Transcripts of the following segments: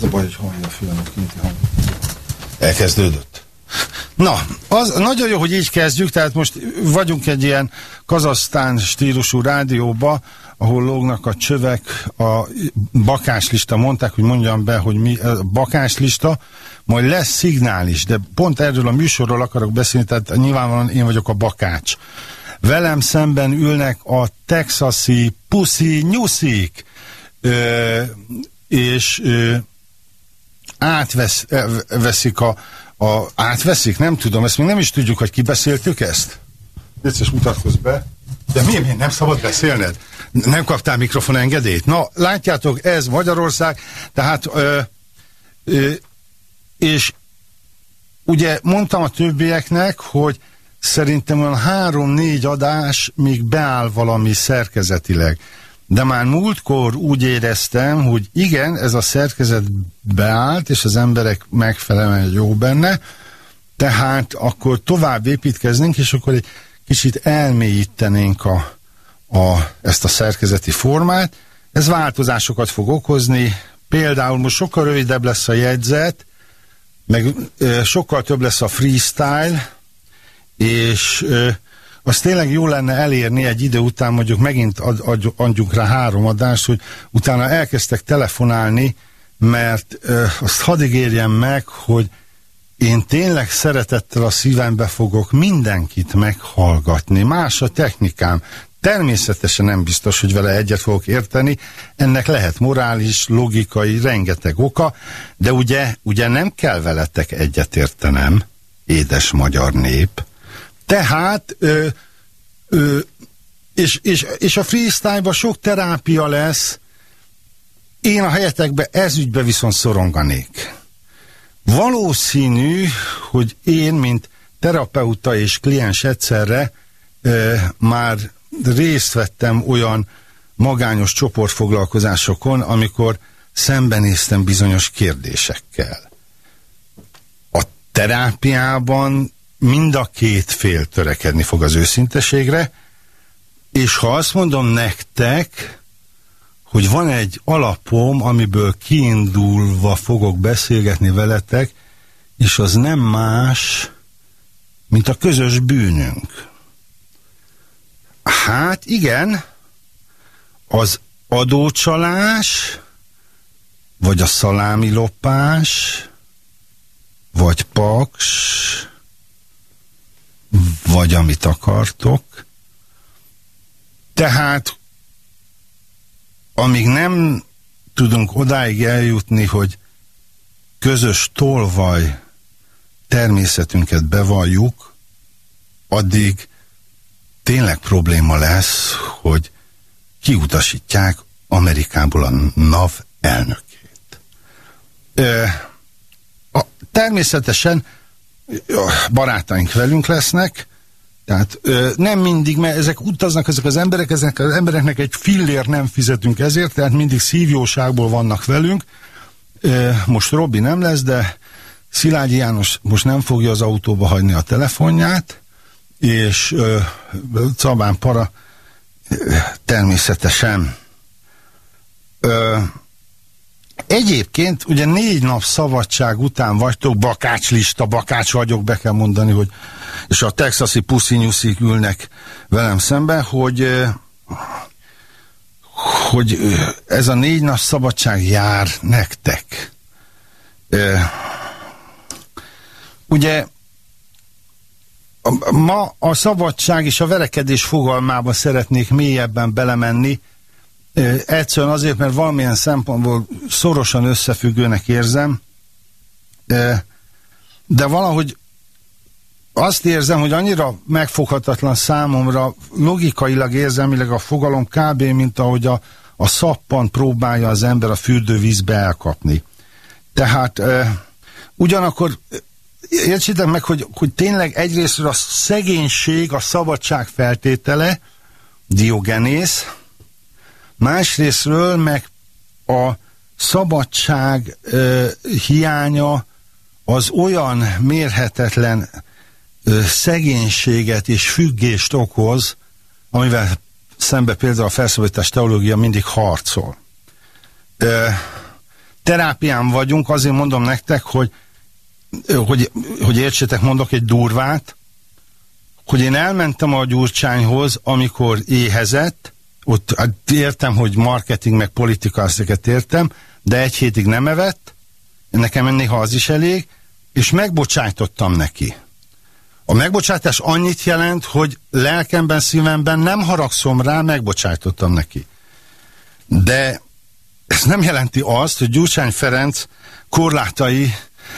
Az a baj, hogy hallja a fülem, kinti hang. Elkezdődött. Na, az nagyon jó, hogy így kezdjük, tehát most vagyunk egy ilyen kazasztán stílusú rádióba, ahol lógnak a csövek, a bakáslista, mondták, hogy mondjam be, hogy mi a bakáslista, majd lesz szignál is, de pont erről a műsorról akarok beszélni, tehát nyilvánvalóan én vagyok a bakács. Velem szemben ülnek a texasi puszi nyuszik, és ö, átveszik a, a, átveszik, nem tudom, ezt még nem is tudjuk, hogy kibeszéltük ezt. Vicces mutatkozz be. De miért, miért nem szabad beszélned? Nem kaptál mikrofon engedélyt? Na, látjátok, ez Magyarország, tehát ö, ö, és ugye mondtam a többieknek, hogy szerintem olyan három-négy adás még beáll valami szerkezetileg. De már múltkor úgy éreztem, hogy igen, ez a szerkezet beállt, és az emberek megfelelően jó benne, tehát akkor tovább építkeznénk, és akkor egy kicsit elmélyítenénk a, a, ezt a szerkezeti formát. Ez változásokat fog okozni, például most sokkal rövidebb lesz a jegyzet, meg ö, sokkal több lesz a freestyle, és ö, az tényleg jó lenne elérni egy idő után, mondjuk megint ad, ad, adjunk rá három adást, hogy utána elkezdtek telefonálni, mert ö, azt hadd ígérjem meg, hogy én tényleg szeretettel a szívembe fogok mindenkit meghallgatni. Más a technikám. Természetesen nem biztos, hogy vele egyet fogok érteni, ennek lehet morális, logikai, rengeteg oka, de ugye, ugye nem kell veletek egyetértenem, édes magyar nép. Tehát, ö, ö, és, és, és a freestyle sok terápia lesz, én a helyetekbe ezügybe viszont szoronganék. Valószínű, hogy én, mint terapeuta és kliens egyszerre e, már részt vettem olyan magányos csoportfoglalkozásokon, amikor szembenéztem bizonyos kérdésekkel. A terápiában mind a két fél törekedni fog az őszinteségre, és ha azt mondom nektek, hogy van egy alapom, amiből kiindulva fogok beszélgetni veletek, és az nem más, mint a közös bűnünk. Hát igen, az adócsalás, vagy a szalámi lopás, vagy paks, vagy amit akartok. Tehát amíg nem tudunk odáig eljutni, hogy közös tolvaj természetünket bevalljuk, addig tényleg probléma lesz, hogy kiutasítják Amerikából a NAV elnökét. Ö, a, természetesen barátaink velünk lesznek, tehát ö, nem mindig, mert ezek utaznak ezek az emberek, ezek az embereknek egy fillér nem fizetünk ezért, tehát mindig szívjóságból vannak velünk. Ö, most Robi nem lesz, de Szilágyi János most nem fogja az autóba hagyni a telefonját, és ö, Cabán Para ö, természetesen ö, Egyébként ugye négy nap szabadság után vagytok, bakácslista, bakács vagyok, be kell mondani, hogy és a texasi puszinyuszik ülnek velem szembe, hogy hogy ez a négy nap szabadság jár nektek. Ugye ma a szabadság és a verekedés fogalmába szeretnék mélyebben belemenni, Egyszerűen azért, mert valamilyen szempontból szorosan összefüggőnek érzem, de valahogy azt érzem, hogy annyira megfoghatatlan számomra, logikailag érzelmileg a fogalom kb. mint ahogy a, a szappan próbálja az ember a fürdővízbe elkapni. Tehát ugyanakkor értsétek meg, hogy, hogy tényleg egyrészt a szegénység, a szabadság feltétele, Diogenész, másrésztről meg a szabadság ö, hiánya az olyan mérhetetlen ö, szegénységet és függést okoz, amivel szembe például a felszabadítás teológia mindig harcol. Ö, terápián vagyunk, azért mondom nektek, hogy, hogy, hogy értsétek, mondok egy durvát, hogy én elmentem a Gyurcsányhoz, amikor éhezett, ott hát értem, hogy marketing meg politika, ezeket értem, de egy hétig nem evett, nekem néha az is elég, és megbocsájtottam neki. A megbocsátás annyit jelent, hogy lelkemben, szívemben nem haragszom rá, megbocsájtottam neki. De ez nem jelenti azt, hogy Gyurcsány Ferenc korlátai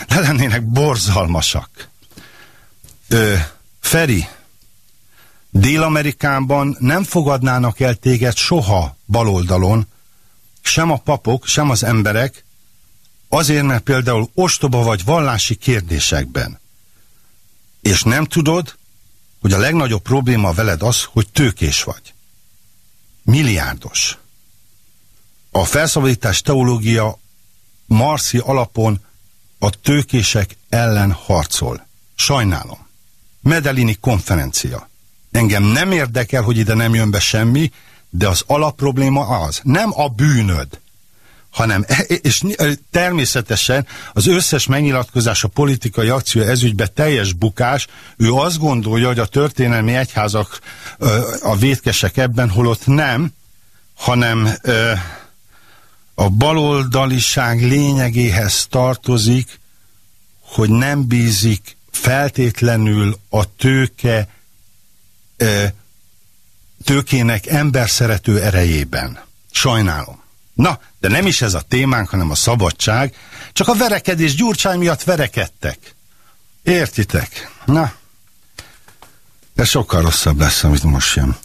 ne lennének borzalmasak. Ö, Feri, Dél-Amerikában nem fogadnának el téged soha baloldalon, sem a papok, sem az emberek, azért, mert például ostoba vagy vallási kérdésekben. És nem tudod, hogy a legnagyobb probléma veled az, hogy tőkés vagy. Milliárdos. A felszabadítás teológia marszi alapon a tőkések ellen harcol. Sajnálom. Medelini konferencia. Engem nem érdekel, hogy ide nem jön be semmi, de az alapprobléma az. Nem a bűnöd, hanem, e, és természetesen az összes megnyilatkozás a politikai akció ezügybe teljes bukás, ő azt gondolja, hogy a történelmi egyházak a vétkesek ebben, holott nem, hanem a baloldaliság lényegéhez tartozik, hogy nem bízik feltétlenül a tőke tőkének emberszerető erejében. Sajnálom. Na, de nem is ez a témánk, hanem a szabadság. Csak a verekedés Gyurcsány miatt verekedtek. Értitek? Na, ez sokkal rosszabb lesz, amit most jön.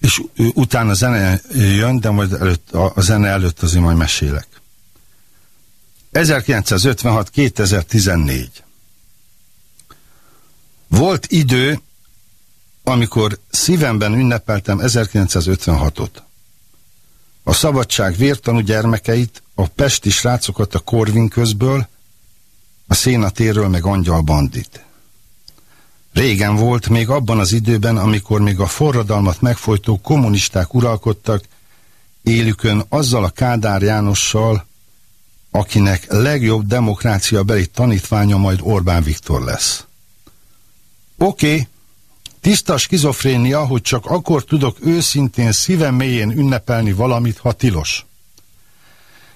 És utána a zene jön, de majd előtt, a, a zene előtt azért majd mesélek. 1956-2014 Volt idő, amikor szívemben ünnepeltem 1956-ot. A szabadság vértanú gyermekeit, a pesti srácokat a Korvin közből, a szénatéről meg angyal bandit. Régen volt, még abban az időben, amikor még a forradalmat megfojtó kommunisták uralkodtak, élükön azzal a Kádár Jánossal, akinek legjobb demokrácia beli tanítványa majd Orbán Viktor lesz. Oké, okay, Tiszta skizofrénia, hogy csak akkor tudok őszintén szívem mélyén ünnepelni valamit, ha tilos.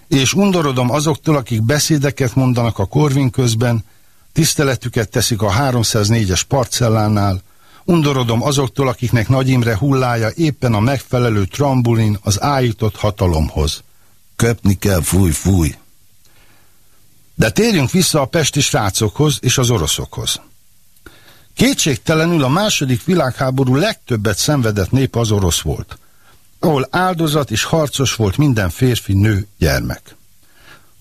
És undorodom azoktól, akik beszédeket mondanak a korvin közben, tiszteletüket teszik a 304-es parcellánál, undorodom azoktól, akiknek Nagy Imre hullája éppen a megfelelő trambulin az ájított hatalomhoz. Köpni kell, fúj, fúj. De térjünk vissza a pesti srácokhoz és az oroszokhoz. Kétségtelenül a második világháború legtöbbet szenvedett nép az orosz volt, ahol áldozat és harcos volt minden férfi, nő, gyermek.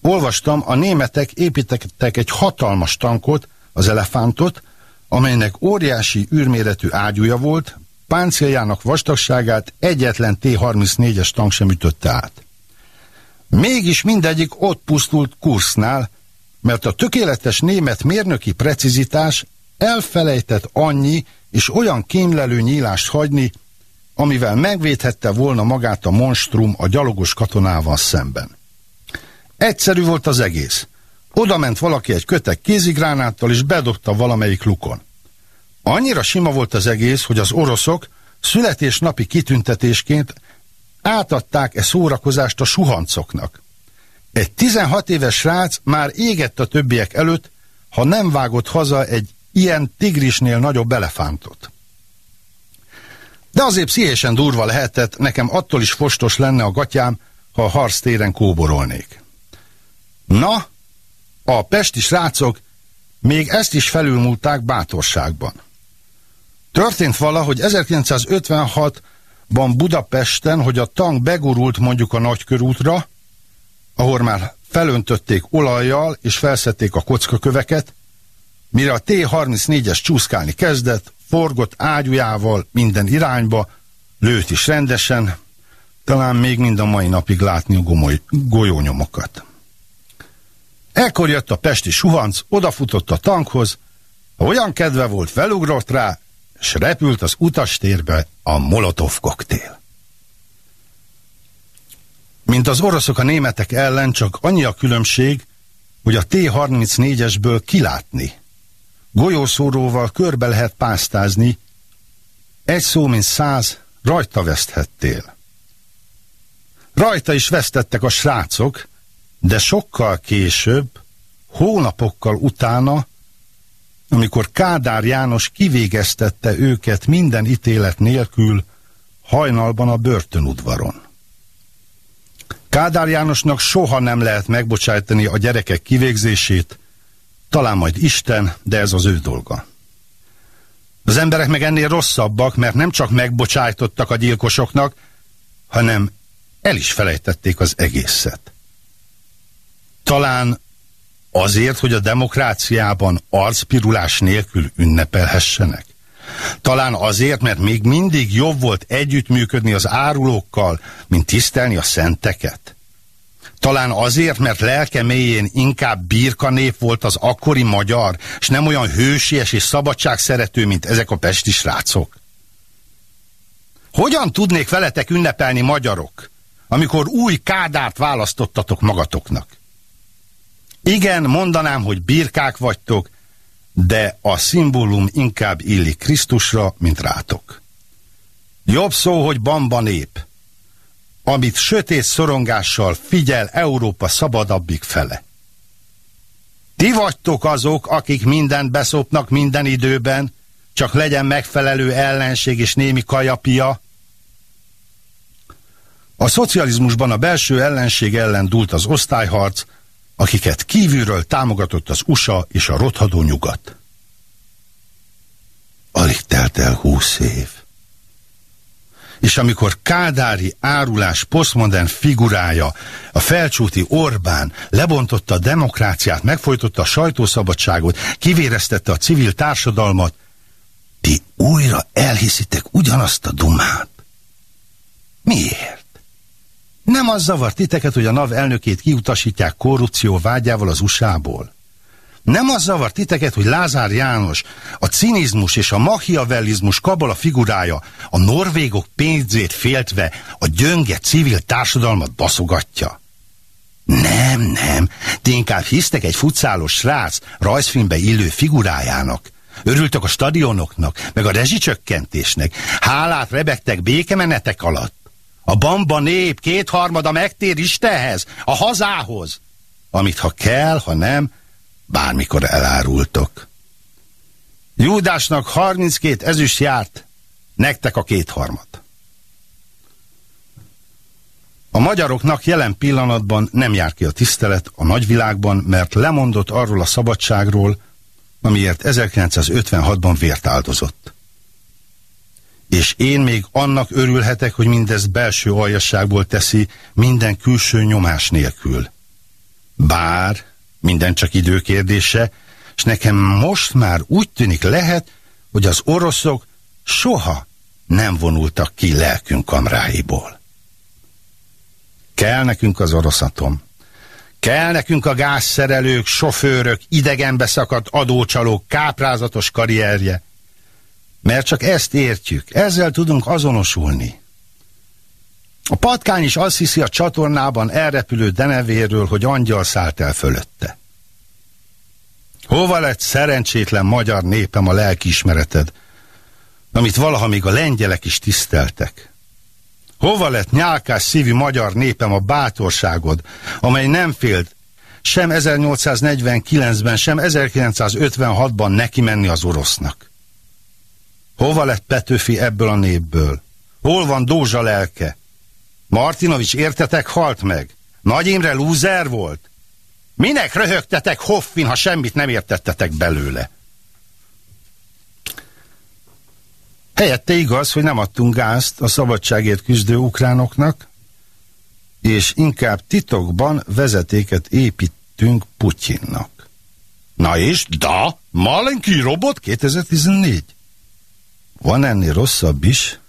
Olvastam, a németek építettek egy hatalmas tankot, az elefántot, amelynek óriási űrméretű ágyúja volt, páncéljának vastagságát egyetlen T-34-es tank sem ütötte át. Mégis mindegyik ott pusztult kursznál, mert a tökéletes német mérnöki precizitás elfelejtett annyi és olyan kémlelő nyílást hagyni, amivel megvédhette volna magát a monstrum a gyalogos katonával szemben. Egyszerű volt az egész. Oda ment valaki egy kötek kézigránáttal, és bedobta valamelyik lukon. Annyira sima volt az egész, hogy az oroszok születésnapi kitüntetésként átadták e szórakozást a suhancoknak. Egy 16 éves srác már égett a többiek előtt, ha nem vágott haza egy ilyen tigrisnél nagyobb elefántot. De azért pszichésen durva lehetett, nekem attól is fostos lenne a gatyám, ha a harctéren kóborolnék. Na, a pesti srácok még ezt is felülmúlták bátorságban. Történt valahogy 1956-ban Budapesten, hogy a tank begurult mondjuk a nagykörútra, ahol már felöntötték olajjal és felszették a kockaköveket, Mire a T-34-es csúszkálni kezdett, forgott ágyújával minden irányba, lőtt is rendesen, talán még mind a mai napig látni a gomoly, golyónyomokat. Ekkor jött a pesti suhanc, odafutott a tankhoz, olyan kedve volt, felugrott rá, s repült az utastérbe a Molotov koktél. Mint az oroszok a németek ellen, csak annyi a különbség, hogy a T-34-esből kilátni. Golyószóróval körbe lehet pásztázni, egy szó, mint száz, rajta veszthettél. Rajta is vesztettek a srácok, de sokkal később, hónapokkal utána, amikor Kádár János kivégeztette őket minden ítélet nélkül, hajnalban a börtönudvaron. Kádár Jánosnak soha nem lehet megbocsájtani a gyerekek kivégzését, talán majd Isten, de ez az ő dolga. Az emberek meg ennél rosszabbak, mert nem csak megbocsájtottak a gyilkosoknak, hanem el is felejtették az egészet. Talán azért, hogy a demokráciában arcpirulás nélkül ünnepelhessenek. Talán azért, mert még mindig jobb volt együttműködni az árulókkal, mint tisztelni a szenteket. Talán azért, mert lelke mélyén inkább birka nép volt az akkori magyar, és nem olyan hősies és szabadságszerető, mint ezek a pesti srácok. Hogyan tudnék veletek ünnepelni magyarok, amikor új kádárt választottatok magatoknak? Igen, mondanám, hogy birkák vagytok, de a szimbólum inkább illik Krisztusra, mint rátok. Jobb szó, hogy bamba nép, amit sötét szorongással figyel Európa szabadabbik fele. Ti vagytok azok, akik mindent beszopnak minden időben, csak legyen megfelelő ellenség és némi kajapia. A szocializmusban a belső ellenség ellen dúlt az osztályharc, akiket kívülről támogatott az USA és a rothadó nyugat. Alig telt el húsz év. És amikor kádári árulás posztmodern figurája, a felcsúti Orbán lebontotta a demokráciát, megfojtotta a sajtószabadságot, kivéreztette a civil társadalmat, ti újra elhiszitek ugyanazt a dumát. Miért? Nem az zavar titeket, hogy a NAV elnökét kiutasítják korrupció vágyával az USA-ból. Nem az zavar titeket, hogy Lázár János, a cinizmus és a machiavellizmus kabola figurája a norvégok pénzét féltve a gyönge civil társadalmat baszogatja. Nem, nem, ti inkább hisztek egy futszálos srác rajzfilmbe illő figurájának. Örültek a stadionoknak, meg a rezsicsökkentésnek. Hálát rebegtek békemenetek alatt. A bamba nép kétharmada megtér Istenhez, a hazához, amit ha kell, ha nem, bármikor elárultok. Júdásnak 32 ezüst járt, nektek a kétharmad. A magyaroknak jelen pillanatban nem jár ki a tisztelet a nagyvilágban, mert lemondott arról a szabadságról, amiért 1956-ban vért áldozott és én még annak örülhetek, hogy mindezt belső aljasságból teszi, minden külső nyomás nélkül. Bár minden csak időkérdése, és nekem most már úgy tűnik lehet, hogy az oroszok soha nem vonultak ki lelkünk kamráiból. Kell nekünk az oroszatom. Kell nekünk a gázszerelők, sofőrök, idegenbe szakadt adócsalók, káprázatos karrierje. Mert csak ezt értjük, ezzel tudunk azonosulni. A patkány is azt hiszi a csatornában elrepülő denevéről, hogy angyal szállt el fölötte. Hova lett szerencsétlen magyar népem a lelkiismereted, amit valaha még a lengyelek is tiszteltek? Hova lett nyálkás szívű magyar népem a bátorságod, amely nem félt sem 1849-ben, sem 1956-ban neki menni az orosznak? Hova lett Petőfi ebből a népből? Hol van Dózsa lelke? Martinovics értetek halt meg? Nagy Imre lúzer volt? Minek röhögtetek Hoffin, ha semmit nem értettetek belőle? Helyette igaz, hogy nem adtunk gázt a szabadságért küzdő ukránoknak, és inkább titokban vezetéket építünk Putyinnak. Na és, da, Malenki robot 2014. Van ennél rosszabb is,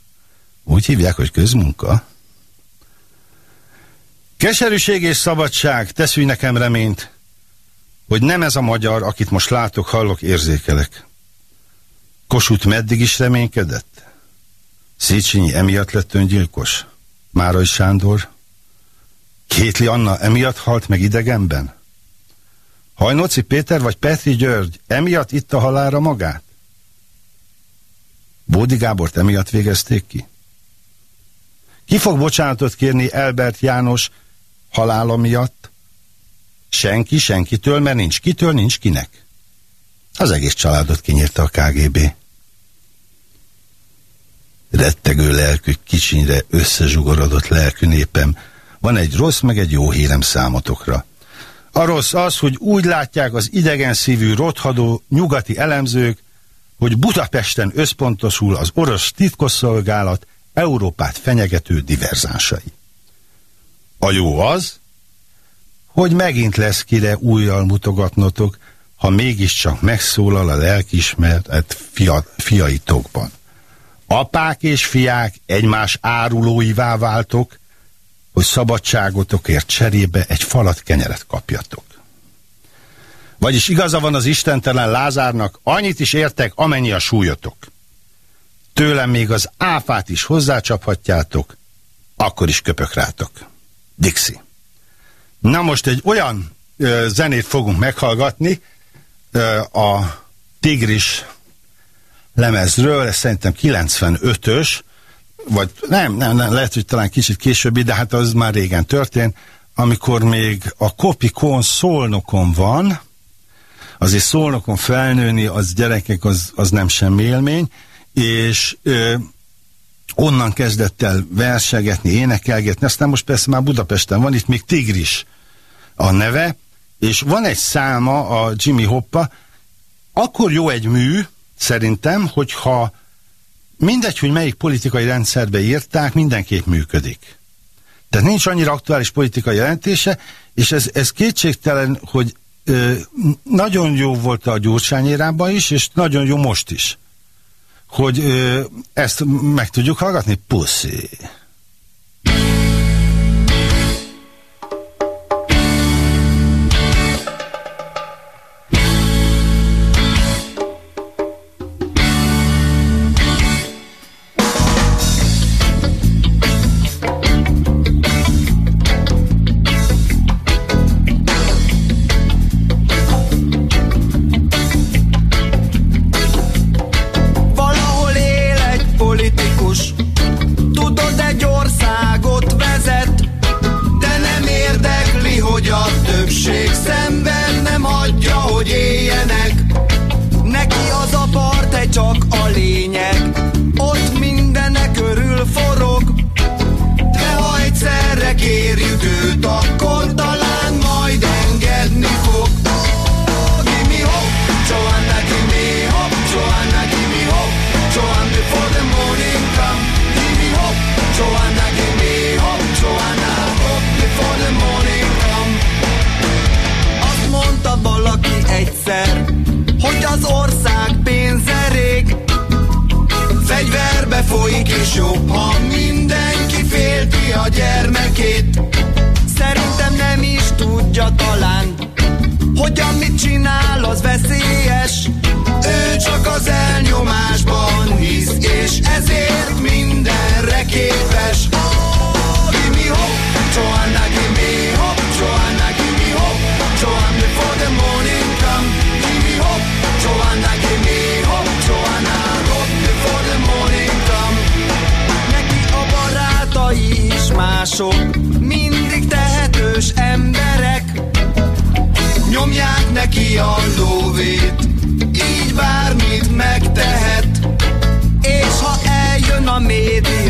úgy hívják, hogy közmunka. Keserűség és szabadság, teszünk nekem reményt, hogy nem ez a magyar, akit most látok, hallok, érzékelek. Kossuth meddig is reménykedett? Széchenyi emiatt lett öngyilkos? Márai Sándor? Kétli Anna emiatt halt meg idegenben? Hajnóci Péter vagy Petri György emiatt itta halára magát? Bódi Gábort emiatt végezték ki? Ki fog bocsánatot kérni Elbert János halála miatt? Senki, senkitől, mert nincs kitől, nincs kinek. Az egész családot kinyírta a KGB. Rettegő lelkű, kicsinyre összezsugorodott lelkű népem, van egy rossz, meg egy jó hírem számotokra. A rossz az, hogy úgy látják az idegen szívű, rothadó nyugati elemzők, hogy Budapesten összpontosul az orosz titkosszolgálat Európát fenyegető diverzánsai. A jó az, hogy megint lesz kire újjal mutogatnotok, ha mégiscsak megszólal a lelkismeret fia, fiaitokban. Apák és fiák egymás árulóivá váltok, hogy szabadságotokért cserébe egy falat kenyeret kapjatok. Vagyis igaza van az istentelen Lázárnak, annyit is értek, amennyi a súlyotok. Tőlem még az áfát is hozzácsaphatjátok, akkor is köpök rátok. Dixi. Na most egy olyan ö, zenét fogunk meghallgatni ö, a Tigris lemezről, ez szerintem 95-ös, vagy nem, nem, nem, lehet, hogy talán kicsit későbbi, de hát az már régen történt, amikor még a Kopikon szolnokon van, azért szolnokon felnőni, az gyerekek, az, az nem semmi élmény, és ö, onnan kezdett el versegetni, énekelgetni, aztán most persze már Budapesten van, itt még Tigris a neve, és van egy száma a Jimmy Hoppa, akkor jó egy mű, szerintem, hogyha mindegy, hogy melyik politikai rendszerbe írták, mindenképp működik. Tehát nincs annyira aktuális politikai jelentése, és ez, ez kétségtelen, hogy ö, nagyon jó volt a gyurcsányérában is, és nagyon jó most is. Hogy ö, ezt meg tudjuk hallgatni? Puszi. folyik, és jobb, ha mindenki félti a gyermekét. Szerintem nem is tudja talán, hogy amit csinál, az veszélyes. Ő csak az elnyomásban hisz, és ezért mások, mindig tehetős emberek. Nyomják neki a lóvét, így bármit megtehet. És ha eljön a média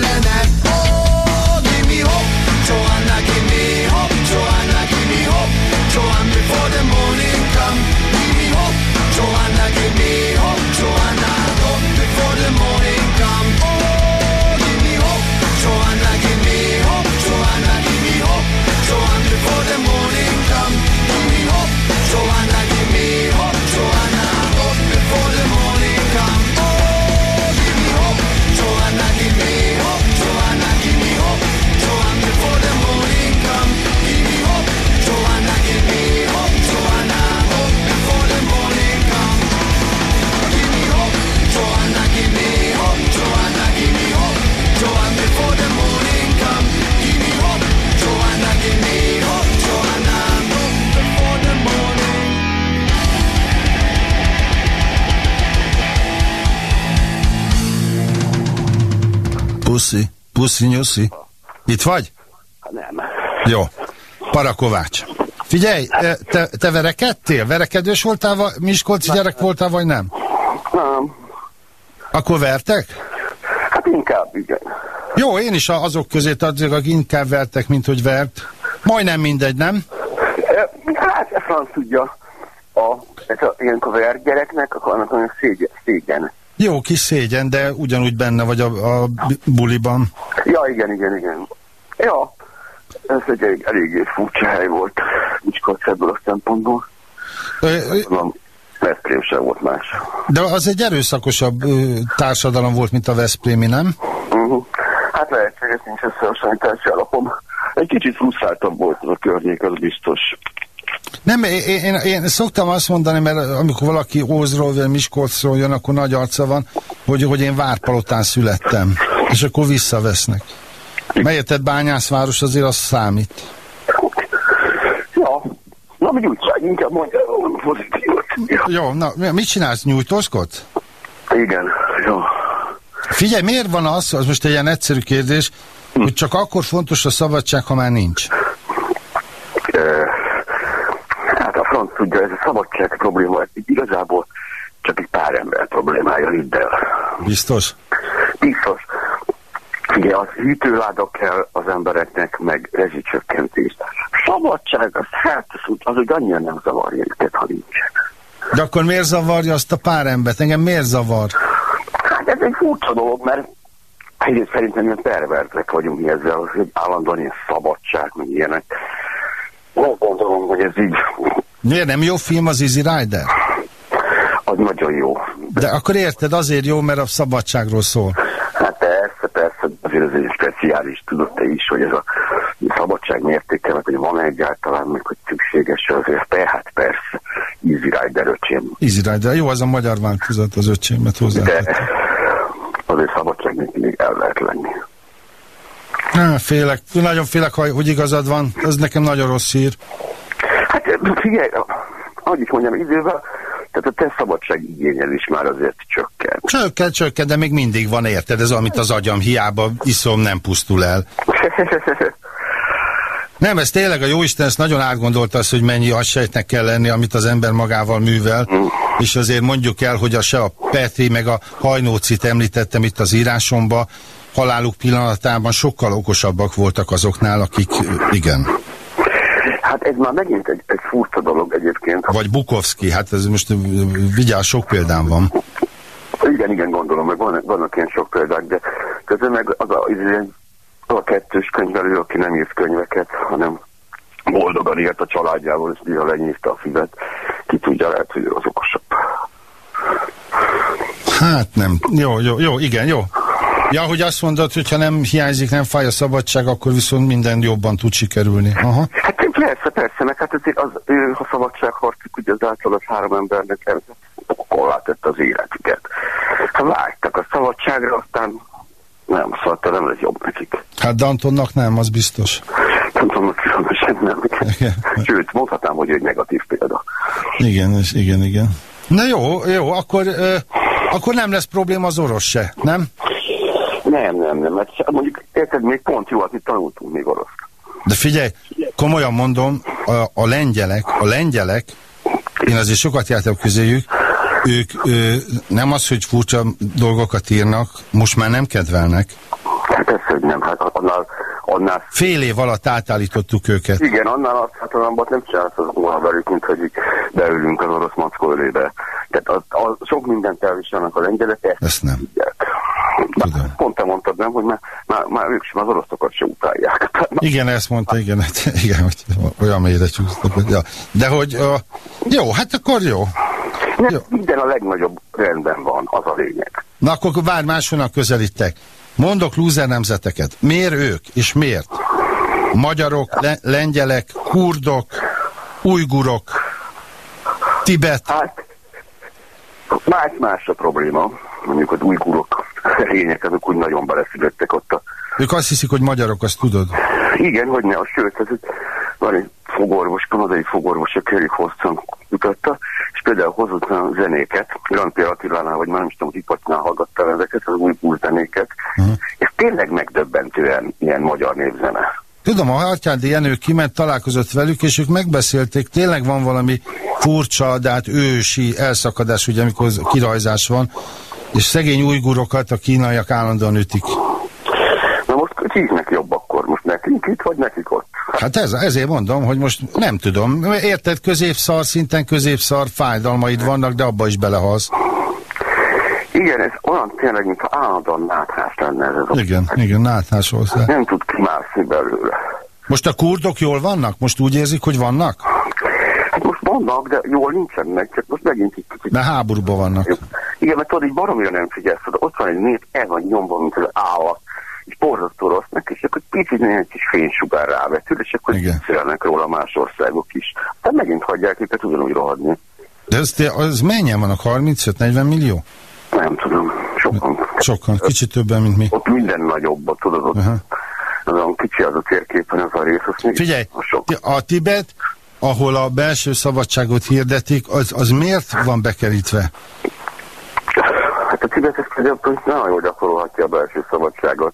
Puszi, puszi, nyuszi. Itt vagy? Nem. Jó. Parakovács. Figyelj, te, te verekedtél? Verekedős voltál, Miskolci gyerek voltál, vagy nem? Nem. Akkor vertek? Hát inkább igen. Jó, én is azok közé tartozok, akik inkább vertek, mint hogy vert. Majdnem mindegy, nem? Hát, ez franc tudja. A, ez a, ilyenkor ver gyereknek, akkor annak olyan szégyen, szégyen. Jó kis szégyen, de ugyanúgy benne vagy a, a buliban. Ja, igen, igen, igen. Ja, ez egy elég, eléggé furcsa hely volt. Miskolc ebből a szempontból. Veszprém sem volt más. De az egy erőszakosabb ö, társadalom volt, mint a Veszprémi, nem? Uh-huh. Hát lehetséges, nincs összehasonlítási alapom. Egy kicsit frusztráltabb volt az a környék, az biztos. Nem, én, én, én szoktam azt mondani, mert amikor valaki Ózról vagy Miskolcról jön, akkor nagy arca van, hogy, hogy én Várpalotán születtem, és akkor visszavesznek. Melyeted bányászváros azért az számít. Ja, na mi újság, inkább mondja pozitívot. Ja. Jó, na mit csinálsz, nyújtózkodsz? Igen, jó. Figyelj, miért van az, az most egy ilyen egyszerű kérdés, hm. hogy csak akkor fontos a szabadság, ha már nincs? hát a front tudja, ez szabadság probléma, igazából csak egy pár ember problémája, hidd el. Biztos? Biztos. Ugye az hűtőládak kell az embereknek, meg rezsicsökkentés. Szabadság, az hát az, az hogy annyian nem zavarja őket, ha nincsen. De akkor miért zavarja azt a pár embert? Engem miért zavar? Hát ez egy furcsa dolog, mert egyrészt szerintem ilyen pervertek vagyunk mi ezzel, hogy állandóan ilyen szabadság, meg ilyenek. Nem gondolom, hogy ez így... Miért nem jó film az Easy Rider? Az nagyon jó. De akkor érted, azért jó, mert a szabadságról szól. Hát persze, persze, azért ez egy speciális, tudod te is, hogy ez a szabadság mértéke, meg hogy van -e egyáltalán, meg hogy szükséges azért, tehát persze, Easy Rider öcsém. Easy Rider, jó, az a magyar változat az öcsémet hozzá. De azért szabadság még mindig el lehet lenni. Há, félek, nagyon félek, hogy igazad van, ez nekem nagyon rossz hír. Figyelj, ahogy is mondjam, idővel, tehát a te szabadság igényel is már azért csökken. Csökken, csökken, de még mindig van, érted? Ez amit az agyam hiába iszom, nem pusztul el. Nem, ez tényleg a Jóisten ezt nagyon átgondolta az, hogy mennyi agysejtnek kell lenni, amit az ember magával művel, mm. és azért mondjuk el, hogy a se a Petri, meg a Hajnócit említettem itt az írásomba, haláluk pillanatában sokkal okosabbak voltak azoknál, akik igen. Hát ez már megint egy, egy furcsa dolog egyébként. Vagy Bukowski, hát ez most vigyázz, sok példám van. Igen, igen, gondolom, meg vannak, vannak ilyen sok példák, de közben meg az a, az a kettős könyvelő, aki nem írt könyveket, hanem boldogan írt a családjával, és néha lenyírta a füvet, ki tudja, lehet, hogy az okosabb. Hát nem. Jó, jó, jó, igen, jó. Ja, hogy azt mondod, hogy ha nem hiányzik, nem fáj a szabadság, akkor viszont minden jobban tud sikerülni. Aha. Hát persze, persze, meg hát azért az, ő, ha szabadságharcik, ugye az által az három embernek korlátett az életüket. Ha vágytak a szabadságra, aztán nem, szóval te nem lesz jobb nekik. Hát Dantonnak nem, az biztos. Dantonnak különösen nem. Igen. Sőt, mondhatnám, hogy egy negatív példa. Igen, igen, igen. Na jó, jó, akkor, ö, akkor nem lesz probléma az orosz se, nem? Nem, nem, nem, mert mondjuk érted, még pont jó, hogy tanultunk még orosz. De figyelj, komolyan mondom, a, a lengyelek, a lengyelek, én azért sokat jártam közéjük, ők ö, nem az, hogy furcsa dolgokat írnak, most már nem kedvelnek. Hát ez, hogy nem, hát annál, annál... Fél év alatt átállítottuk őket. Igen, annál azt hát nem csinálsz volna velük, mint hogy így beülünk az orosz mackó ölébe. Tehát a, a, sok mindent elviselnek a lengyelek, ezt, ezt nem. Tudják. Tudom. Pont te mondtad, nem, hogy már, már, már ők sem az oroszokat se utálják. Igen, ezt mondta, igen, igen hogy olyan mélyre csúsztak. Ja. De hogy, uh, jó, hát akkor jó. jó. Minden a legnagyobb rendben van, az a lényeg. Na akkor várj, máshonnan közelítek. Mondok lúzer nemzeteket. Miért ők, és miért? Magyarok, le lengyelek, kurdok, ujgurok, Tibet. Hát, más-más a probléma. Mondjuk az ujgurok lények, azok úgy nagyon beleszülettek ott a... Ők azt hiszik, hogy magyarok, azt tudod? Igen, hogy ne, sőt, ez van egy fogorvos, kanadai fogorvos, aki elég hosszan kutatta, és például hozott a zenéket, Grand Attilánál, vagy már nem is tudom, hogy Hipatnál hallgatta ezeket, az új zenéket, uh -huh. és tényleg megdöbbentően ilyen magyar népzene. Tudom, a Hartyádi Jenő kiment, találkozott velük, és ők megbeszélték, tényleg van valami furcsa, de hát ősi elszakadás, ugye, amikor kirajzás van, és szegény újgurokat a kínaiak állandóan ütik. Na most kiknek jobb akkor? Most nekünk itt, vagy nekik ott? Hát ez, ezért mondom, hogy most nem tudom. Érted, középszar, szinten középszar, fájdalmaid vannak, de abba is belehalsz. Igen, ez olyan tényleg, mintha állandóan náthás lenne ez az Igen, ország. igen, náthás ország. Nem tud kimászni belőle. Most a kurdok jól vannak? Most úgy érzik, hogy vannak? Hát most vannak, de jól nincsenek, csak most megint egy kicsit... Mert háborúban vannak. Igen, mert tudod, így baromira nem figyelsz, hogy ott van egy nép, el van nyomva, mint az állat, és borzasztó rossznak, és akkor picit néhány kis fénysugár rávetül, és akkor Igen. beszélnek róla más országok is. Tehát megint hagyják őket ugyanúgy rohadni. De ez, az mennyien vannak? 35-40 millió? Nem tudom, sokan. Sokan, kicsit többen, mint mi. Ott minden nagyobb, ott tudod, ott Aha. azon kicsi az a térképen az a rész, azt még Figyelj, a Tibet, ahol a belső szabadságot hirdetik, az, az miért van bekerítve? Hát a tibetes közöttünk nagyon jól gyakorolhatja a belső szabadságot,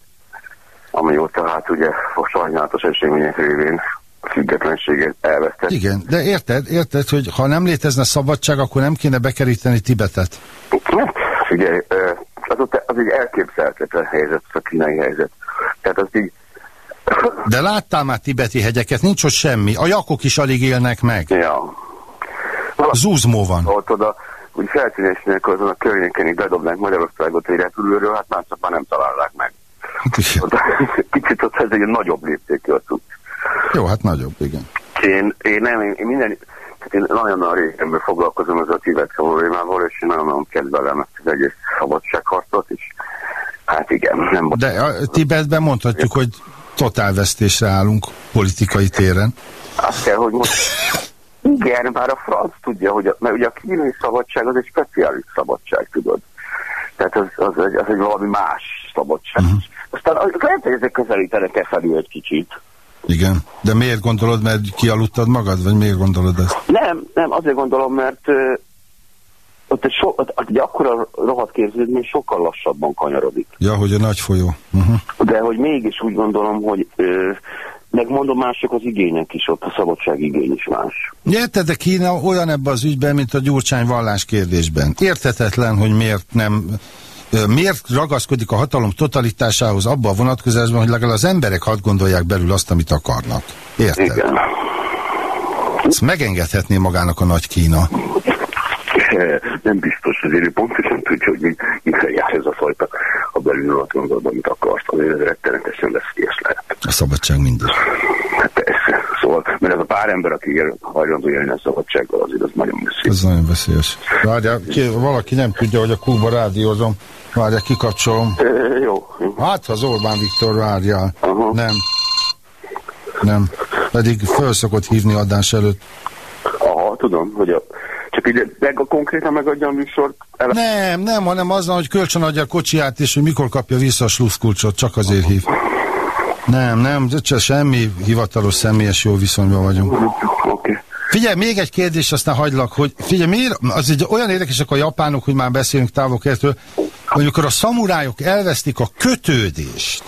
amióta hát ugye a sajnálatos események révén a függetlenséget elvesztett. Igen, de érted, érted, hogy ha nem létezne szabadság, akkor nem kéne bekeríteni Tibetet. Hát, figyelj, az, ott, az egy elképzelhetetlen helyzet, az a kínai helyzet. Tehát az így, De láttál már tibeti hegyeket, nincs ott semmi. A jakok is alig élnek meg. ja. Zúzmó van. ott oda, úgy feltűnés nélkül azon a környéken így bedobnánk Magyarországot egy repülőről, hát csak már nem találnák meg. Kicsit ott ez egy nagyobb léptékű a cucc. Jó, hát nagyobb, igen. Én, én nem, én, minden, én nagyon-nagyon régenben foglalkozom ez a Tibet problémával, és én nagyon-nagyon kedvelem ezt az egész szabadságharcot, és hát igen, nem De a Tibetben mondhatjuk, hogy totálvesztésre állunk politikai téren. Azt kell, hogy most... Igen, bár a franc tudja, hogy a, mert ugye a kínai szabadság az egy speciális szabadság, tudod. Tehát az, az, egy, az egy valami más szabadság. Uh-huh. Aztán az, lehet, hogy ezek közelítenek e felül egy kicsit. Igen. De miért gondolod, mert kialudtad magad, vagy miért gondolod ezt? Nem, nem, azért gondolom, mert uh, ott egy, so, ott, egy akkora rohadt képződmény sokkal lassabban kanyarodik. Ja, hogy a nagy folyó. Uh-huh. De hogy mégis úgy gondolom, hogy uh, megmondom, mások az igények is, ott a szabadság igény is más. Érted, de Kína olyan ebben az ügyben, mint a Gyurcsány vallás kérdésben. Értetetlen, hogy miért nem ö, miért ragaszkodik a hatalom totalitásához abban a vonatkozásban, hogy legalább az emberek hadd gondolják belül azt, amit akarnak. Érted? Igen. Ezt megengedhetné magának a nagy Kína. Nem biztos, azért ő pontosan tudja, hogy mi, mikor jár ez a fajta a belül azt gondolod, amit akarsz, azért ez rettenetesen veszélyes lehet. A szabadság mindig. Hát persze, szóval, mert ez a pár ember, aki hajlandó élni a szabadsággal, azért az nagyon veszélyes. Ez nagyon veszélyes. Várjál, ki, valaki nem tudja, hogy a Kuba rádiózom. Várjál, kikapcsolom. E, jó. Hát, ha az Orbán Viktor várjál. Aha. Nem. Nem. Pedig föl szokott hívni adás előtt. Aha, tudom, hogy a, csak ide meg a konkrétan megadja a műsort. El, Nem, nem, hanem azzal, hogy kölcsön adja a kocsiját, és hogy mikor kapja vissza a sluszkulcsot, csak azért hív. Nem, nem, csak semmi hivatalos, személyes jó viszonyban vagyunk. Oké. Okay. Figyelj, még egy kérdés, aztán hagylak, hogy figyelj, miért, az egy olyan érdekesek a japánok, hogy már beszélünk távolkertől, hogy amikor a szamurájok elvesztik a kötődést,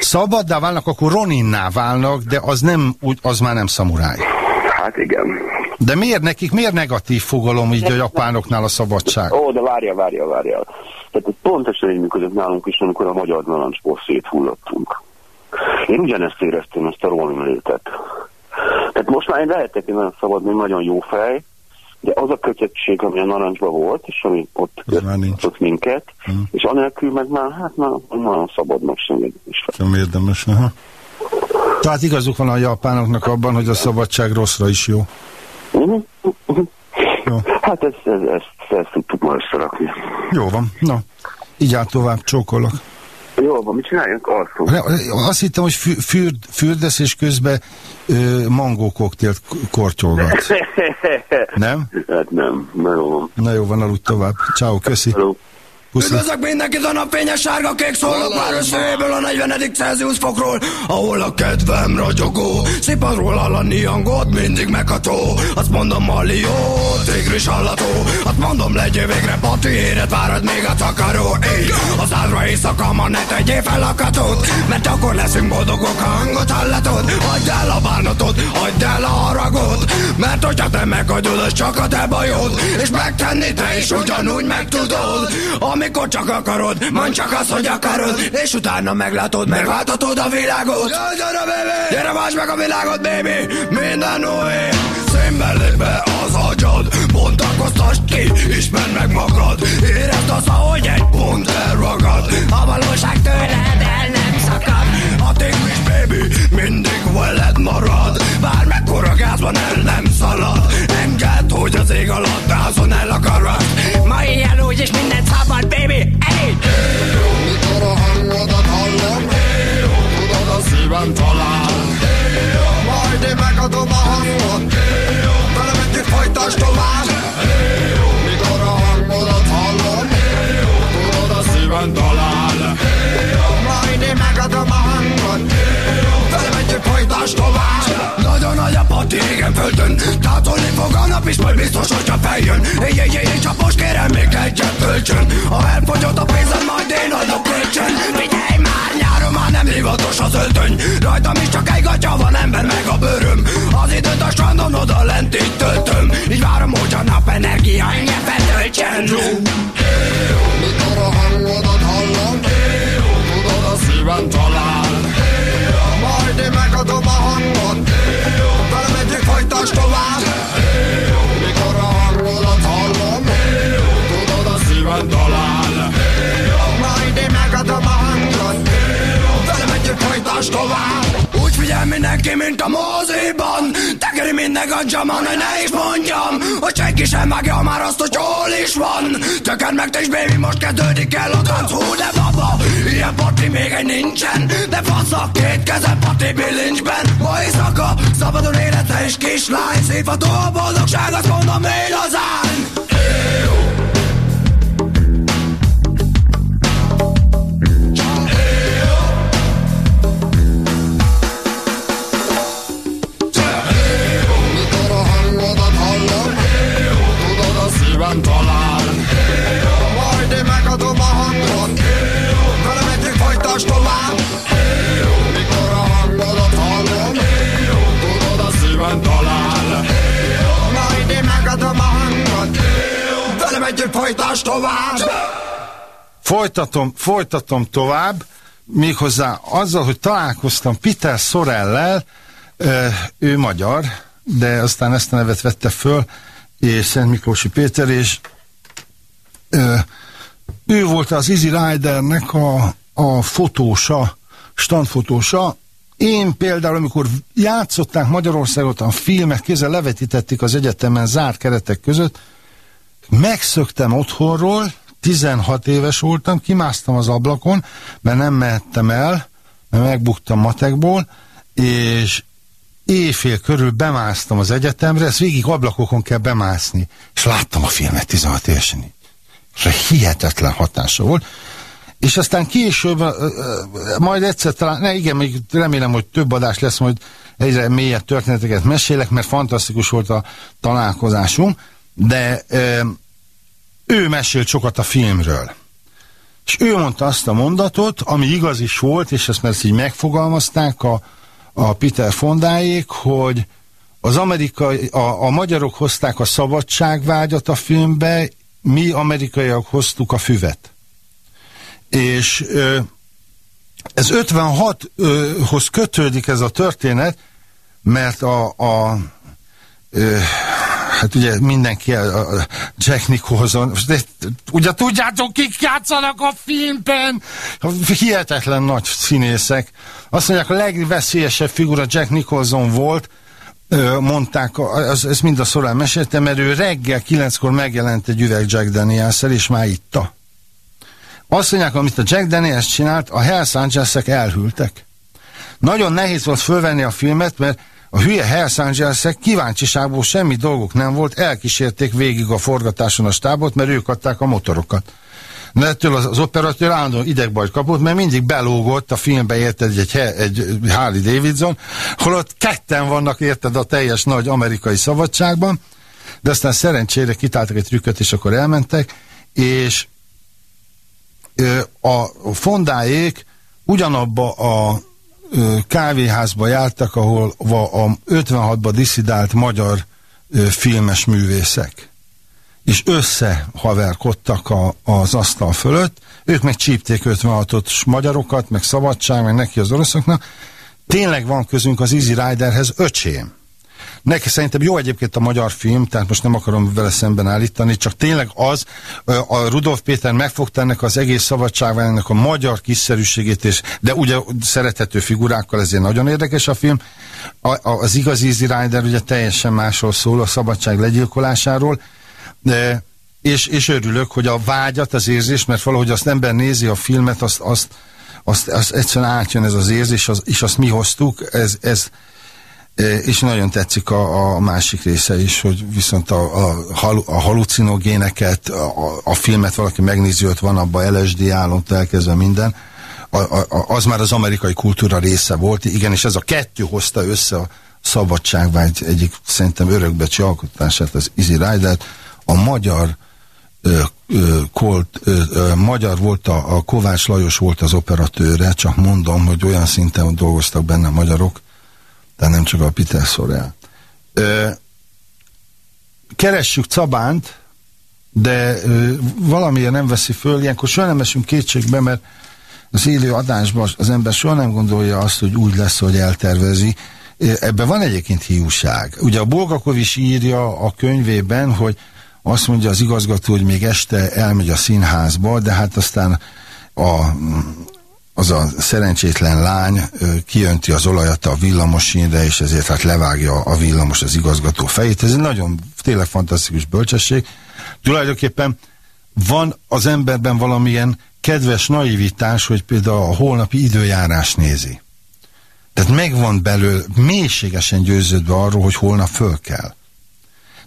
szabaddá válnak, akkor roninná válnak, de az nem, az már nem szamuráj. Hát igen. De miért nekik, miért negatív fogalom így a japánoknál a szabadság? Ó, de várja, várja, várja. Tehát ez pontosan így működött nálunk is, amikor a magyar narancsból széthullottunk. Én ugyanezt éreztem, ezt a rolling létet. Tehát most már én lehetek én nagyon szabad, még nagyon jó fej, de az a kötöttség, ami a narancsban volt, és ami ott ott minket, Hmm. és anélkül meg már, hát már nagyon szabadnak sem is. Nem érdemes, aha. Tehát igazuk van a japánoknak abban, hogy a szabadság rosszra is jó. Mhm. Jó, Hát ezt, ezt, ezt, ezt tudtuk ma összerakni. jó van, na. Így át tovább, csókolok. Jó, van, mit csináljunk? Alszunk. Azt hittem, hogy fü- fürd, fürdesz, és közben ö, mangó koktélt kortyolgat. Nem? hát nem, na jó van. Na jó, van, aludj tovább. Ciao, köszi. Hello. Puszi. Üdvözlök mindenkit a napfényes sárga kék szólok már összejéből a 40. Celsius fokról, ahol a kedvem ragyogó. Szép arról hallani hangot, mindig megható. Azt mondom Malió, tigris hallató. Azt mondom legyél végre pati, éred várad még a takaró. Éj, az árva éjszaka ma ne tegyél fel a katót, mert akkor leszünk boldogok, ha hangot hallatod. Hagyd el a bánatot, hagyd el a haragot, mert hogyha te meghagyod, az csak a te bajod. És megtenni te is ugyanúgy meg tudod. Amikor csak akarod, mondd csak azt, hogy akarod. És utána meglátod, megváltatod a világot. Gyere, baby! Gyere, váltsd meg a világot, baby! Minden új! Színben lép be az agyad Bontakoztasd ki, ismerd meg magad. Érezd azt, ahogy egy pont elragad. A valóság tőled el nem szakad A tigris, baby, mindig veled marad. Bármekkora gázban el nem szalad. Engedd, hogy az ég alatt házon el akarod. Ma ilyen úgy és minden szabad, baby, hey! Mikor a hangodat hallom Tudod a szívem talál Majd én megadom a hangot. Velem együtt folytasd tovább. Mikor a hangodat hallom Tudod a szívem talál. Majd én megadom a hangot folytasd tovább Nagyon nagy a pati, igen földön Tátolni fog a nap is, majd biztos, hogyha feljön Éj, éj, éj, csak most kérem még egyet töltsön Ha elfogyott a pénzem, majd én adok kölcsön Figyelj már, nyáron már nem hivatos az öltöny Rajtam is csak egy gatya van, ember meg a bőröm Az időt a strandon oda lent így töltöm Így várom, hogy a napenergia engem feltöltsön Mikor a hangodat hallom Tudod a szívem talál én megadom a hangot. Velem folytasd tovább. Mikor a hangodat hallom Tudod a szívem talál. Majd én megadom a hangot. Velem folytasd tovább. Úgy figyel mindenki, mint a moziban Tekeri minden gancsaman, hogy ne is mondjam Hogy senki sem vágja már azt, hogy hol is van. Töked meg te is, baby, most kezdődik el a tánc Hú, de baba, ilyen pati még egy nincsen. De fasz a két kezem pati bilincsben Ma éjszaka, szabadon élete és kislány. Szívható a boldogság, azt mondom én hazán Mikor Együtt folytasd tovább Folytatom, folytatom tovább, méghozzá azzal, hogy találkoztam Peter Sorellel, ő magyar, de aztán ezt a nevet vette föl, és Szent Miklósi Péter, és ő volt az Easy Ridernek a, a fotósa, standfotósa. Én például, amikor játszották Magyarországot a filmek, kézzel levetítették az egyetemen zárt keretek között, megszöktem otthonról, 16 éves voltam, kimásztam az ablakon, mert nem mehettem el, mert megbuktam matekból, és éjfél körül bemásztam az egyetemre, ezt végig ablakokon kell bemászni, és láttam a filmet 16 évesen. És hihetetlen hatása volt. És aztán később, majd egyszer talán, ne igen, még remélem, hogy több adás lesz, majd egyre mélyebb történeteket mesélek, mert fantasztikus volt a találkozásunk, de ő mesélt sokat a filmről. És ő mondta azt a mondatot, ami igaz is volt, és ezt mert így megfogalmazták a, a Peter Fondáék, hogy az amerikai, a, a magyarok hozták a szabadságvágyat a filmbe, mi amerikaiak hoztuk a füvet. És ez 56-hoz kötődik ez a történet, mert a, a hát ugye mindenki, a, a Jack Nicholson, de, ugye tudjátok, kik játszanak a filmben? Hihetetlen nagy színészek. Azt mondják, a legveszélyesebb figura Jack Nicholson volt, mondták, az, ezt mind a szorán meséltem, mert ő reggel kilenckor megjelent egy üveg Jack daniels és már itta. Azt mondják, amit a Jack Daniels csinált, a Hells Angelsek elhűltek. Nagyon nehéz volt fölvenni a filmet, mert a hülye Hells Angelsek kíváncsiságból semmi dolgok nem volt, elkísérték végig a forgatáson a stábot, mert ők adták a motorokat. Ettől az, az operatőr állandóan idegbajt kapott, mert mindig belógott a filmbe, érted, egy, egy Harley Davidson, holott ketten vannak, érted, a teljes nagy amerikai szabadságban, de aztán szerencsére kitáltak egy trükköt, és akkor elmentek, és a fondáék ugyanabba a kávéházba jártak, ahol a 56-ba diszidált magyar filmes művészek. És összehaverkodtak a, az asztal fölött, ők meg csípték 56-ot magyarokat, meg szabadság, meg neki az oroszoknak. Tényleg van közünk az Easy Riderhez öcsém. Neki szerintem jó egyébként a magyar film, tehát most nem akarom vele szemben állítani, csak tényleg az, a Rudolf Péter megfogta ennek az egész szabadságvájának a magyar kiszerűségét, és, de ugye szerethető figurákkal, ezért nagyon érdekes a film. A, a, az igazi Easy Rider ugye teljesen másról szól, a szabadság legyilkolásáról, de, és, és örülök, hogy a vágyat, az érzés, mert valahogy azt ember nézi a filmet, azt, azt, azt, azt egyszerűen átjön ez az érzés, az, és azt mi hoztuk, ez, ez, és nagyon tetszik a, a másik része is, hogy viszont a, a, a halucinogéneket, a, a filmet valaki megnézi, ott van abban LSD állomt elkezdve minden, a, a, az már az amerikai kultúra része volt, igen, és ez a kettő hozta össze a szabadságvágy egyik szerintem örökbecsi alkotását, az Easy rider a magyar ö, ö, kolt, ö, ö, magyar volt a, a Kovács Lajos volt az operatőre, csak mondom, hogy olyan szinten dolgoztak benne a magyarok, tehát nem csak a Peter Sorrell. Ö, keressük Cabánt, de ö, valamiért nem veszi föl, ilyenkor soha nem esünk kétségbe, mert az élő adásban az ember soha nem gondolja azt, hogy úgy lesz, hogy eltervezi. Ebben van egyébként hiúság. Ugye a Bulgakov is írja a könyvében, hogy azt mondja az igazgató, hogy még este elmegy a színházba, de hát aztán a az a szerencsétlen lány kijönti az olajat a villamosínre, és ezért hát levágja a villamos az igazgató fejét. Ez egy nagyon tényleg fantasztikus bölcsesség. Tulajdonképpen van az emberben valamilyen kedves naivitás, hogy például a holnapi időjárás nézi. Tehát megvan belőle mélységesen győződve arról, hogy holnap föl kell.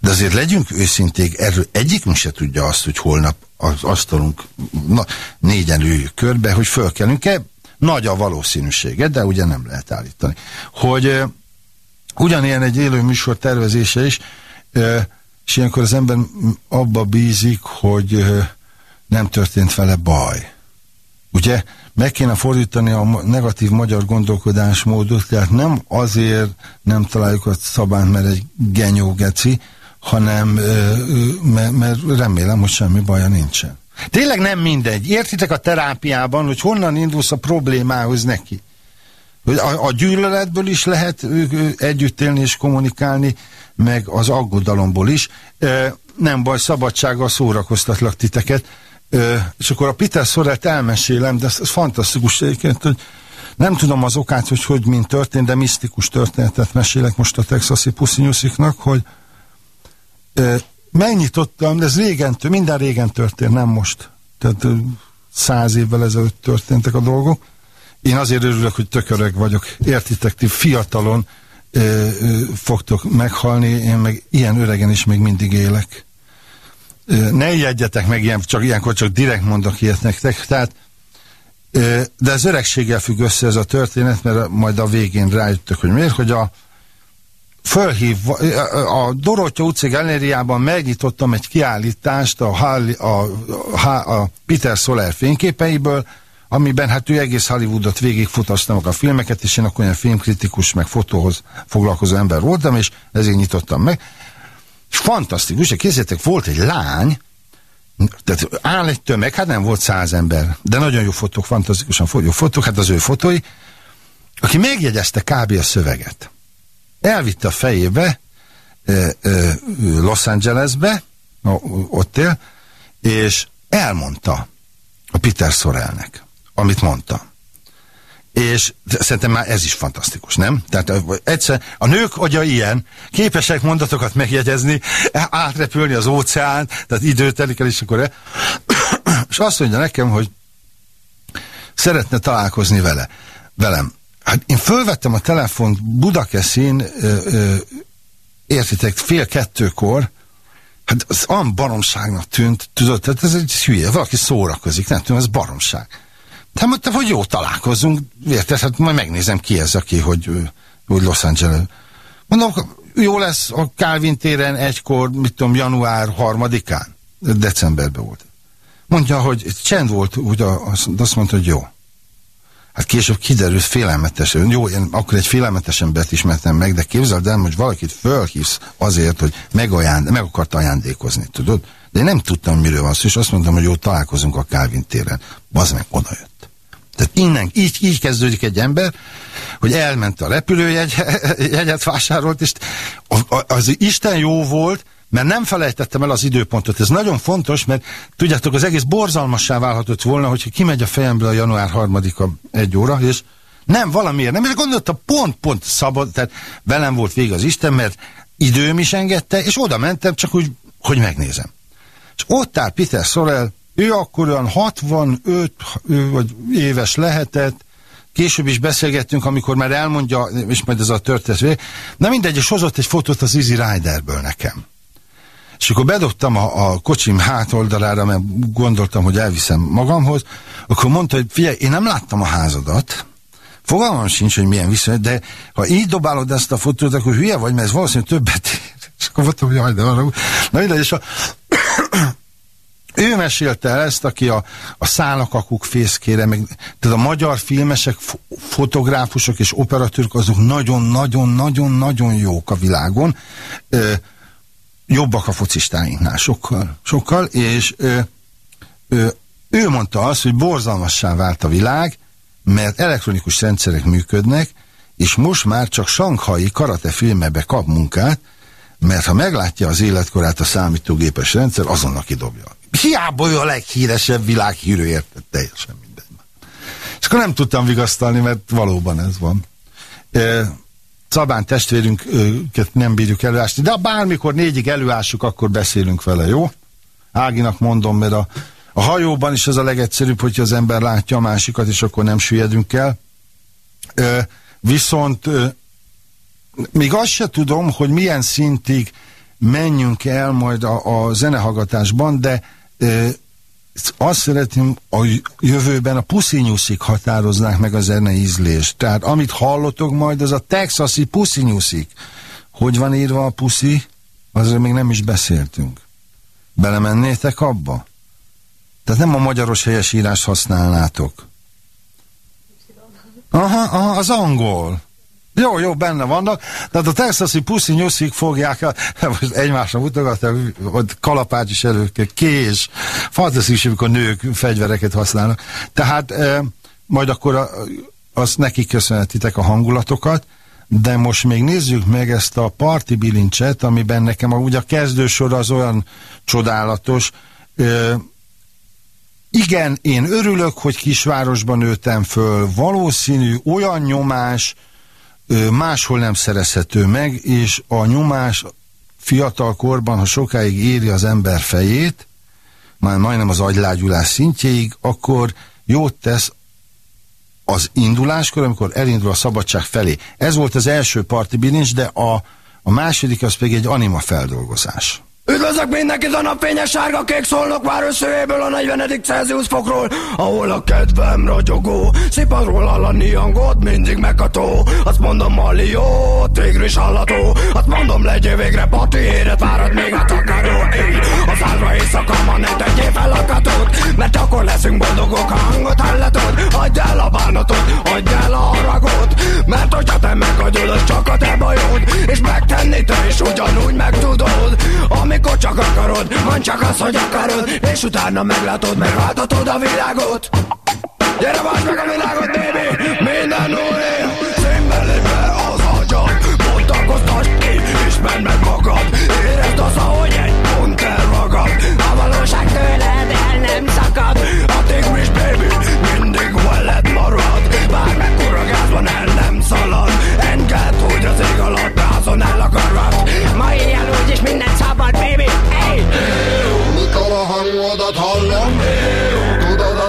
De azért legyünk őszinték, erről egyikünk se tudja azt, hogy holnap az asztalunk na, négyen üljük körbe, hogy fölkelünk-e. Nagy a valószínűsége, de ugye nem lehet állítani. Hogy uh, ugyanilyen egy élő műsor tervezése is, uh, és ilyenkor az ember abba bízik, hogy uh, nem történt vele baj. Ugye meg kéne fordítani a negatív magyar gondolkodásmódot, tehát nem azért nem találjuk a szabályt, mert egy genyó geci, hanem mert, remélem, hogy semmi baja nincsen. Tényleg nem mindegy. Értitek a terápiában, hogy honnan indulsz a problémához neki? A, a gyűlöletből is lehet együtt élni és kommunikálni, meg az aggodalomból is. Nem baj, szabadsággal szórakoztatlak titeket. És akkor a Peter Sorrelt elmesélem, de ez fantasztikus egyébként, hogy nem tudom az okát, hogy hogy mint történt, de misztikus történetet mesélek most a texasi puszinyusziknak, hogy megnyitottam, de ez régen, minden régen történt, nem most. Tehát száz évvel ezelőtt történtek a dolgok. Én azért örülök, hogy tök öreg vagyok. Értitek, ti fiatalon ö, ö, fogtok meghalni, én meg ilyen öregen is még mindig élek. Ö, ne jegyetek meg ilyen, csak ilyenkor csak direkt mondok ilyet nektek. Tehát, ö, de az öregséggel függ össze ez a történet, mert majd a végén rájöttök, hogy miért, hogy a, fölhív, a Dorottya utca galériában megnyitottam egy kiállítást a, Harley, a, a, a Peter Soler fényképeiből, amiben hát ő egész Hollywoodot végigfutasztam a filmeket, és én akkor olyan filmkritikus, meg fotóhoz foglalkozó ember voltam, és ezért nyitottam meg. És fantasztikus, hogy kézzétek, volt egy lány, tehát áll egy tömeg, hát nem volt száz ember, de nagyon jó fotók, fantasztikusan jó fotók, hát az ő fotói, aki megjegyezte kb. a szöveget elvitte a fejébe Los Angelesbe, ott él, és elmondta a Peter Sorelnek, amit mondta. És szerintem már ez is fantasztikus, nem? Tehát egyszer, a nők agya ilyen, képesek mondatokat megjegyezni, átrepülni az óceán, tehát idő telik el, és akkor el, és azt mondja nekem, hogy szeretne találkozni vele, velem. Hát én fölvettem a telefont Budakeszin, értitek, fél kettőkor, Hát az olyan baromságnak tűnt, tudod, tehát ez egy hülye, valaki szórakozik, nem tudom, ez baromság. Hát mondtam, hogy jó, találkozunk, érted, hát majd megnézem ki ez, aki, hogy, hogy Los Angeles. Mondom, jó lesz a Calvin téren egykor, mit tudom, január harmadikán, decemberben volt. Mondja, hogy csend volt, úgy azt mondta, hogy jó. Hát később kiderült félelmetes. Jó, én akkor egy félelmetes embert ismertem meg, de képzeld el, hogy valakit fölhívsz azért, hogy megajánd, meg akart ajándékozni, tudod? De én nem tudtam, miről van szó, és azt mondtam, hogy jó, találkozunk a Calvin téren. Bazd meg, odajött. Tehát innen, így, így kezdődik egy ember, hogy elment a repülőjegyet vásárolt, és az Isten jó volt, mert nem felejtettem el az időpontot. Ez nagyon fontos, mert tudjátok, az egész borzalmassá válhatott volna, hogyha kimegy a fejemből a január harmadika egy óra, és nem, valamiért nem, és gondoltam, pont-pont szabad, tehát velem volt vége az Isten, mert időm is engedte, és oda mentem, csak úgy, hogy megnézem. És ott áll Peter Sorel, ő akkor olyan 65 vagy éves lehetett, később is beszélgettünk, amikor már elmondja, és majd ez a történet Na mindegy, és hozott egy fotót az Easy Riderből nekem. És akkor bedobtam a, a kocsim hátoldalára, mert gondoltam, hogy elviszem magamhoz, akkor mondta, hogy figyelj, én nem láttam a házadat, fogalmam sincs, hogy milyen viszony, de ha így dobálod ezt a fotót, akkor hülye vagy, mert ez valószínűleg többet ér. És akkor mondtam, hogy jaj, de arra. Na mindegy, és a ő mesélte el ezt, aki a, a szálakakuk fészkére, meg, tehát a magyar filmesek, fotográfusok és operatőrök azok nagyon-nagyon-nagyon-nagyon jók a világon. Ö, jobbak a focistáinknál, sokkal, sokkal, és ö, ö, ő mondta azt, hogy borzalmassá vált a világ, mert elektronikus rendszerek működnek, és most már csak sankhai karate filmebe kap munkát, mert ha meglátja az életkorát a számítógépes rendszer, azonnal kidobja. Hiába ő a leghíresebb világhírű, érted? Teljesen mindegy. És akkor nem tudtam vigasztalni, mert valóban ez van. Szabán testvérünket nem bírjuk előásni, de bármikor négyig előássuk, akkor beszélünk vele, jó? Áginak mondom, mert a, a hajóban is ez a legegyszerűbb, hogyha az ember látja a másikat, és akkor nem süllyedünk el. Ö, viszont ö, még azt se tudom, hogy milyen szintig menjünk el majd a, a zenehallgatásban, de ö, azt szeretném, a jövőben a puszinyuszik határoznák meg a zene ízlést. Tehát amit hallotok majd, az a texasi puszinyuszik. Hogy van írva a puszi? Azról még nem is beszéltünk. Belemennétek abba? Tehát nem a magyaros helyesírás használnátok. Aha, aha, az angol. Jó, jó, benne vannak. Tehát a texasi puszi nyuszik fogják, most egymásra mutogatni, ott kalapács is elő, kés. Fantasztikus, amikor nők fegyvereket használnak. Tehát e, majd akkor a, azt nekik köszönhetitek a hangulatokat, de most még nézzük meg ezt a parti bilincset, amiben nekem a, ugye a kezdősor az olyan csodálatos. E, igen, én örülök, hogy kisvárosban nőttem föl, valószínű olyan nyomás, máshol nem szerezhető meg, és a nyomás fiatal korban, ha sokáig éri az ember fejét, már majdnem az agylágyulás szintjéig, akkor jót tesz az induláskor, amikor elindul a szabadság felé. Ez volt az első parti bilincs, de a, a második az pedig egy anima feldolgozás. Üdvözlök mindenkit a napfényes sárga kék szólnok vár összőjéből a 40. Celsius fokról, ahol a kedvem ragyogó, szipadról hallani hangot, mindig megható. Azt mondom, Mali jó, tigris hallató, azt mondom, legyél végre pati, éret várad még a takaró. Éj, az állva éjszaka ma ne tegyél fel a katót, mert akkor leszünk boldogok, a hangot hallatod. Hagyd el a bánatot, hagyd el a haragot, mert hogyha te megagyulod, csak a te bajod, és megtenni te is ugyanúgy meg tudod. Ami amikor csak akarod Mondd csak azt, hogy akarod És utána meglátod, megváltatod a világot. Gyere, várj meg a világot, baby! Minden úré Színben lép be az agyad Bontakoztasd ki, ismerd meg magad Érezd az, ahogy egy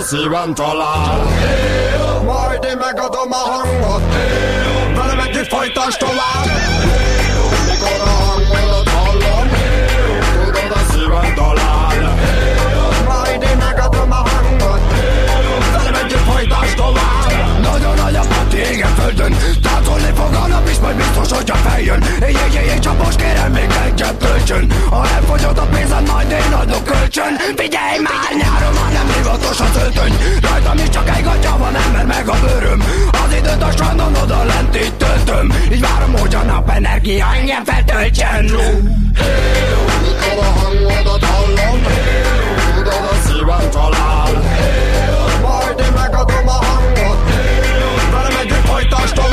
szívem talál. Majd én megadom a hangot. Velem együtt folytasd tovább. Mikor a hangodat hallom Tudod a szívem talál. Majd megadom a hangot. Velem együtt folytasd tovább. Nagy a téged földön fog a nap is, majd biztos, hogyha feljön Jé, jé, jé, csapos, kérem még egy csepp Ha elfogyott a pénzed, majd én adok kölcsön. Figyelj már, nyáron már nem hivatos a töltöny Rajtam is csak egy gatya van ember, meg a bőröm. Az időt a strandon oda lent így töltöm. Így várom, hogy a nap energia engem feltöltsön. Mikor a hangodat hallom, tudod a szívem talál. Majd én megadom a hangot, velem együtt folytasd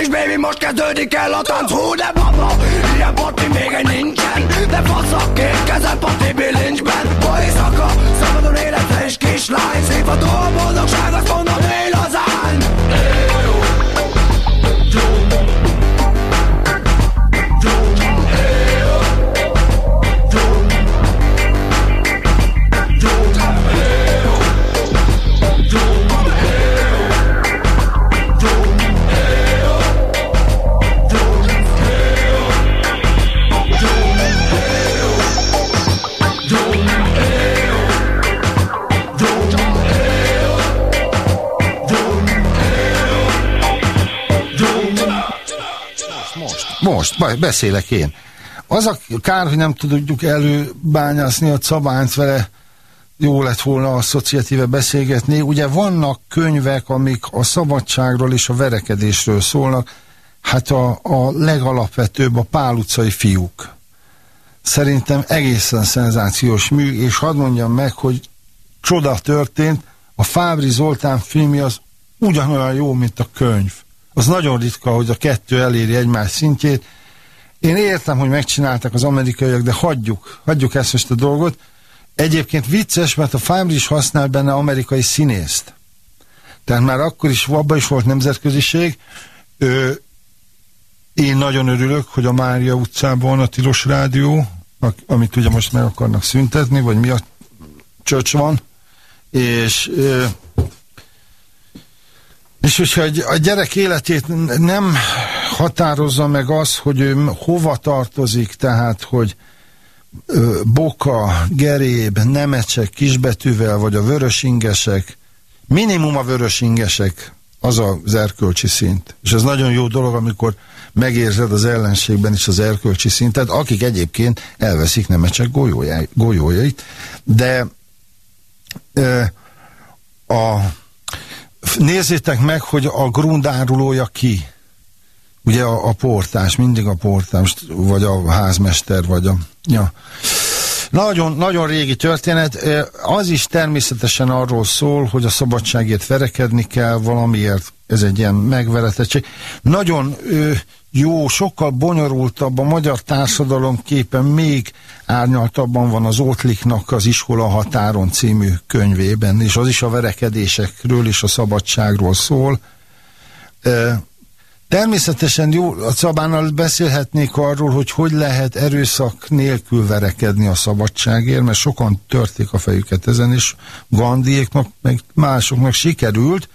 Is, baby, most kezdődik el a tánc Hú, de baba, ilyen pati még egy nincsen. De fasz a két kezed pati bilincsben. Ma éjszaka, szabadon életre és kislány. Szívható a boldogság, azt mondom Most, beszélek én. Az a kár, hogy nem tudjuk előbányászni a szabányt vele, jó lett volna asszociatíve beszélgetni. Ugye vannak könyvek, amik a szabadságról és a verekedésről szólnak. Hát a, a legalapvetőbb a Pál utcai fiúk. Szerintem egészen szenzációs mű, és hadd mondjam meg, hogy csoda történt, a Fábri Zoltán filmje az ugyanolyan jó, mint a könyv. Az nagyon ritka, hogy a kettő eléri egymás szintjét. Én értem, hogy megcsináltak az amerikaiak, de hagyjuk, hagyjuk ezt most a dolgot. Egyébként vicces, mert a Fábri is használ benne amerikai színészt. Tehát már akkor is, abban is volt nemzetköziség. Ö, én nagyon örülök, hogy a Mária utcában van a Tilos Rádió, amit ugye most meg akarnak szüntetni, vagy mi a csöcs van, és ö, és hogyha a gyerek életét nem határozza meg az, hogy ő hova tartozik, tehát, hogy boka, geréb, nemecsek, kisbetűvel, vagy a vörösingesek, minimum a vörösingesek, az az erkölcsi szint. És ez nagyon jó dolog, amikor megérzed az ellenségben is az erkölcsi szintet, akik egyébként elveszik nemecsek golyójait, de ö, a nézzétek meg, hogy a grundárulója ki. Ugye a, a portás, mindig a portás, vagy a házmester, vagy a... Ja. Nagyon, nagyon régi történet. Az is természetesen arról szól, hogy a szabadságért verekedni kell valamiért. Ez egy ilyen megveretettség. Nagyon jó, sokkal bonyolultabb a magyar társadalom képen, még árnyaltabban van az Ótliknak az Iskola határon című könyvében, és az is a verekedésekről és a szabadságról szól. Természetesen jó, a Szabánnal beszélhetnék arról, hogy hogy lehet erőszak nélkül verekedni a szabadságért, mert sokan törték a fejüket ezen, és Gandiéknak, meg másoknak sikerült,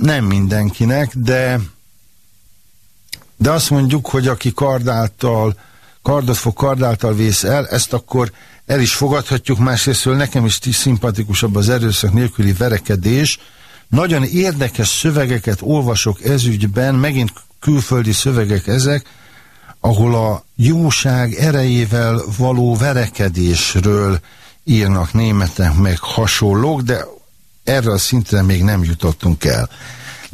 nem mindenkinek, de de azt mondjuk, hogy aki kardáltal, kardot fog kardáltal vész el, ezt akkor el is fogadhatjuk, másrésztől nekem is szimpatikusabb az erőszak nélküli verekedés. Nagyon érdekes szövegeket olvasok ezügyben, megint külföldi szövegek ezek, ahol a jóság erejével való verekedésről írnak németek meg hasonlók, de erre a szintre még nem jutottunk el.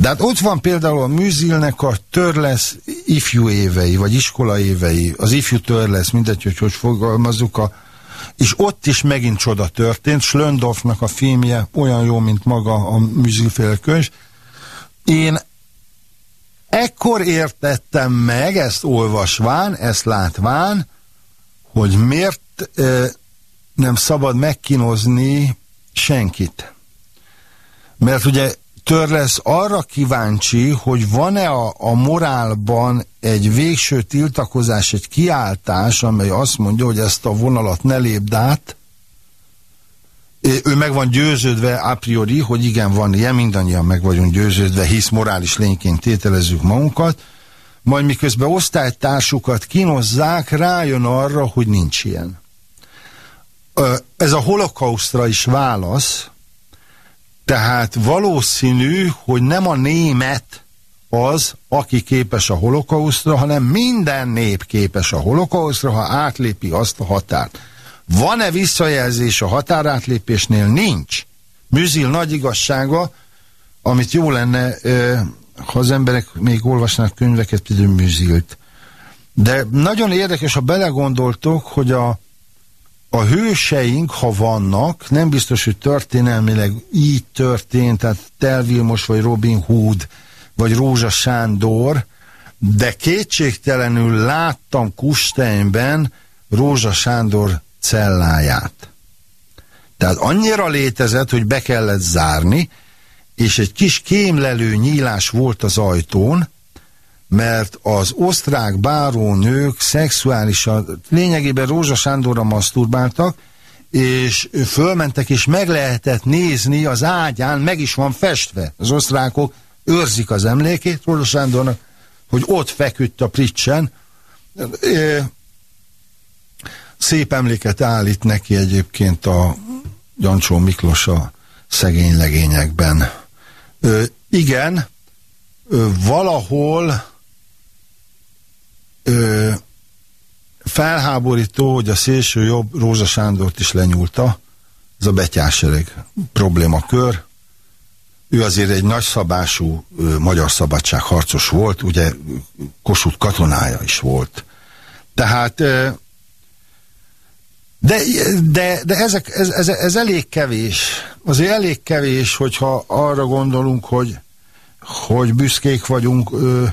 De hát ott van például a Műzilnek a Törlesz ifjú évei, vagy iskola évei, az ifjú Törlesz, mindegy, hogy hogy fogalmazzuk, a, és ott is megint csoda történt, Schlöndorfnak a filmje olyan jó, mint maga a műzilféle könyv. Én ekkor értettem meg, ezt olvasván, ezt látván, hogy miért e, nem szabad megkínozni senkit. Mert ugye tör lesz arra kíváncsi, hogy van-e a, a morálban egy végső tiltakozás, egy kiáltás, amely azt mondja, hogy ezt a vonalat ne lépd át. Ő meg van győződve a priori, hogy igen, van ilyen, mindannyian meg vagyunk győződve, hisz morális lényként tételezzük magunkat, majd miközben osztálytársukat kínozzák, rájön arra, hogy nincs ilyen. Ez a holokausztra is válasz, tehát valószínű, hogy nem a német az, aki képes a holokausztra, hanem minden nép képes a holokausztra, ha átlépi azt a határt. Van-e visszajelzés a határátlépésnél? Nincs. Műzil nagy igazsága, amit jó lenne, ha az emberek még olvasnak könyveket, például Műzilt. De nagyon érdekes, ha belegondoltok, hogy a, a hőseink, ha vannak, nem biztos, hogy történelmileg így történt, tehát Tel Vilmos, vagy Robin Hood, vagy Rózsa Sándor, de kétségtelenül láttam Kusteinben Rózsa Sándor celláját. Tehát annyira létezett, hogy be kellett zárni, és egy kis kémlelő nyílás volt az ajtón, mert az osztrák bárónők szexuálisan, lényegében Rózsa Sándorra maszturbáltak, és fölmentek, és meg lehetett nézni az ágyán, meg is van festve. Az osztrákok őrzik az emlékét Rózsa Sándornak, hogy ott feküdt a pricsen. Szép emléket állít neki egyébként a Jancsó Miklós a szegény legényekben. Ö, igen, ö, valahol ö, felháborító, hogy a szélső jobb Rózsa Sándort is lenyúlta, ez a betyársereg problémakör. Ő azért egy nagyszabású ö, magyar szabadságharcos volt, ugye Kossuth katonája is volt. Tehát ö, de, de, de ezek, ez, ez, ez elég kevés. Azért elég kevés, hogyha arra gondolunk, hogy, hogy büszkék vagyunk ö,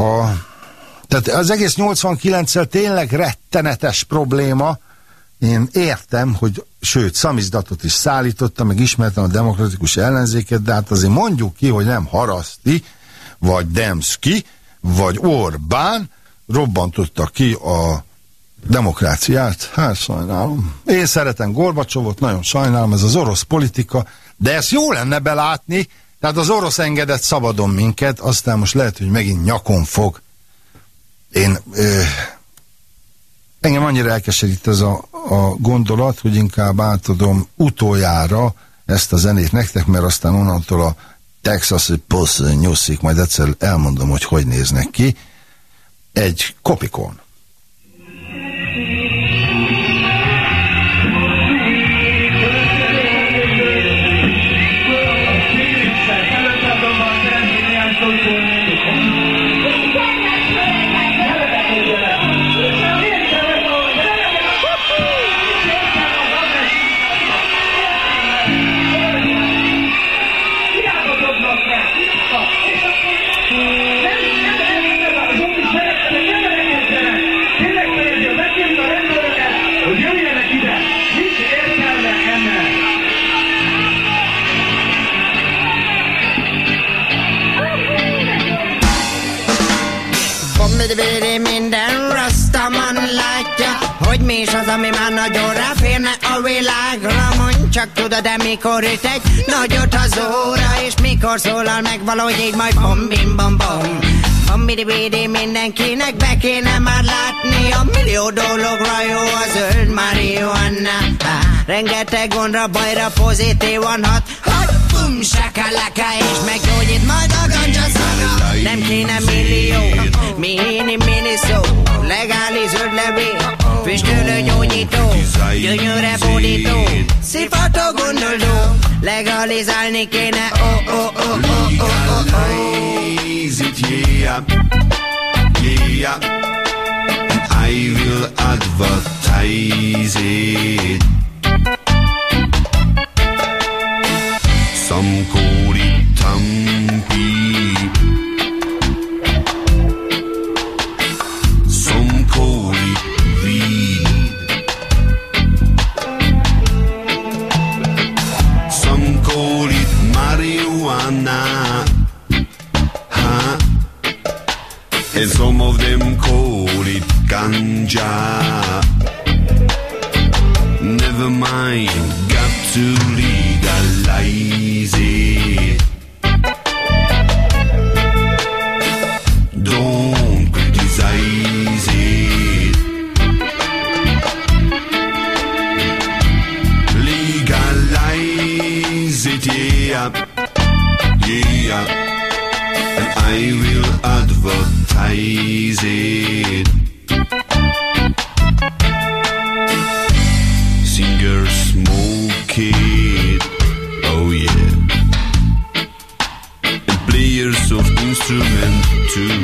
a... Tehát az egész 89-szel tényleg rettenetes probléma. Én értem, hogy sőt, szamizdatot is szállítottam, meg ismertem a demokratikus ellenzéket, de hát azért mondjuk ki, hogy nem Haraszti, vagy Demszki, vagy Orbán robbantotta ki a demokráciát? Hát sajnálom. Én szeretem Gorbacsovot, nagyon sajnálom, ez az orosz politika, de ezt jó lenne belátni, tehát az orosz engedett szabadon minket, aztán most lehet, hogy megint nyakon fog. Én... Ö, engem annyira elkeserít ez a, a gondolat, hogy inkább átadom utoljára ezt a zenét nektek, mert aztán onnantól a Texas Post nyuszik, majd egyszer elmondom, hogy hogy néznek ki. Egy kopikon. Csak tudod, de mikor itt egy nagyot az óra És mikor szólal meg valahogy így majd bom bim bom bom. Bom bidi bidi mindenkinek be kéne már látni A millió dologra jó a zöld marihuana. Rengeteg gondra, bajra pozitívan hat Hogy bum, sakalaka és meggyógyít majd a ganja szaga. Nem kéne millió, mini mini szó Legális zöld levél, füstölő gyógyító Gyönyörre bódító, szívható gondoló Legalizálni kéne, oh oh oh oh oh oh Legalize it, yeah, yeah. I will advertise it. Some call it Tampi. Never mind, got to legalize it. Don't criticize it. Legalize it, yeah. Yeah. And I will advertise it. It, oh yeah. And players of instrument too.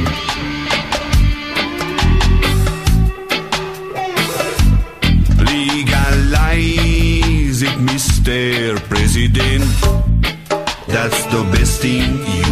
Legalize it, Mr. President. That's the best thing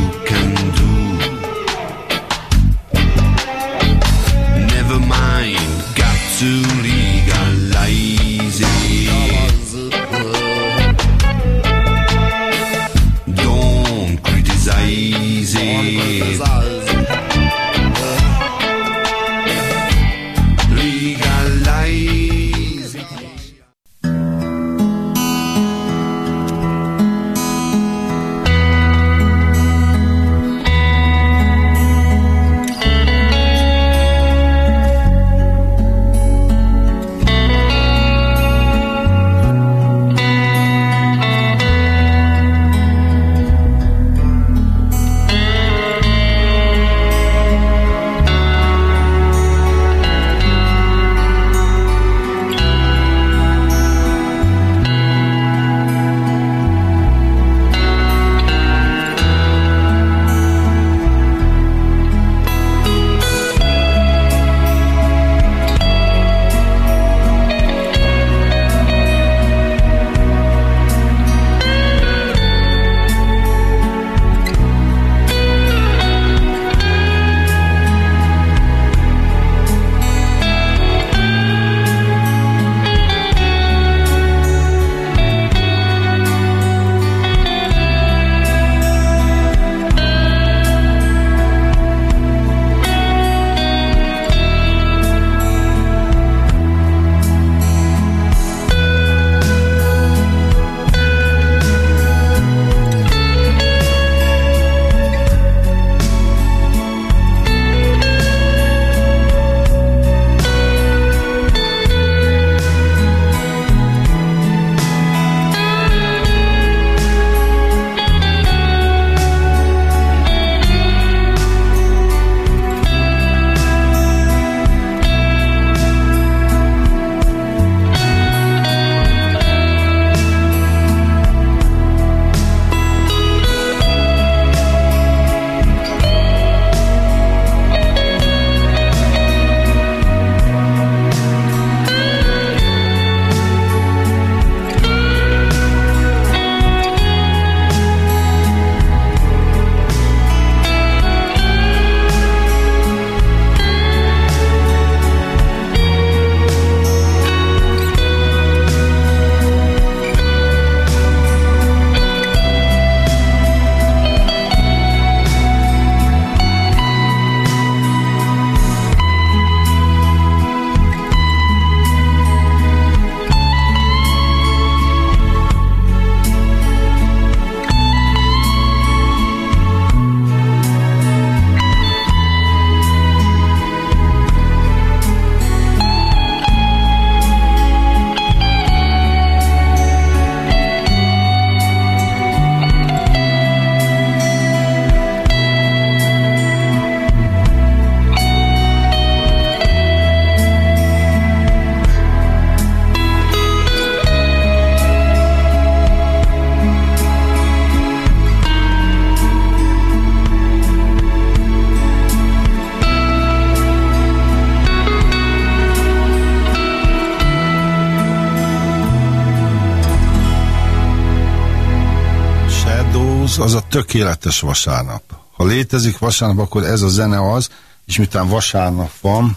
tökéletes vasárnap. Ha létezik vasárnap, akkor ez a zene az, és miután vasárnap van,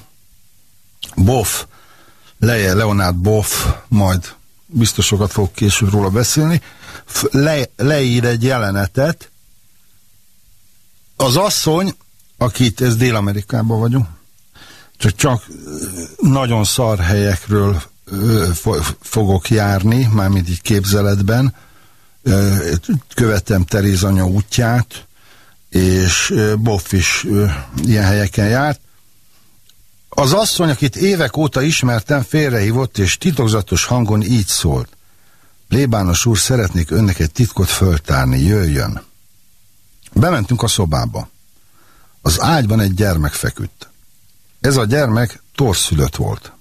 Boff, Leje, Leonard Boff, majd biztos sokat fog később róla beszélni, le, leír egy jelenetet. Az asszony, akit, ez Dél-Amerikában vagyunk, csak, csak nagyon szar helyekről fogok járni, mármint így képzeletben, Ö, követem Teréz anya útját, és Boff is ilyen helyeken járt. Az asszony, akit évek óta ismertem, félrehívott, és titokzatos hangon így szólt. Plébános úr, szeretnék önnek egy titkot föltárni, jöjjön. Bementünk a szobába. Az ágyban egy gyermek feküdt. Ez a gyermek torszülött volt.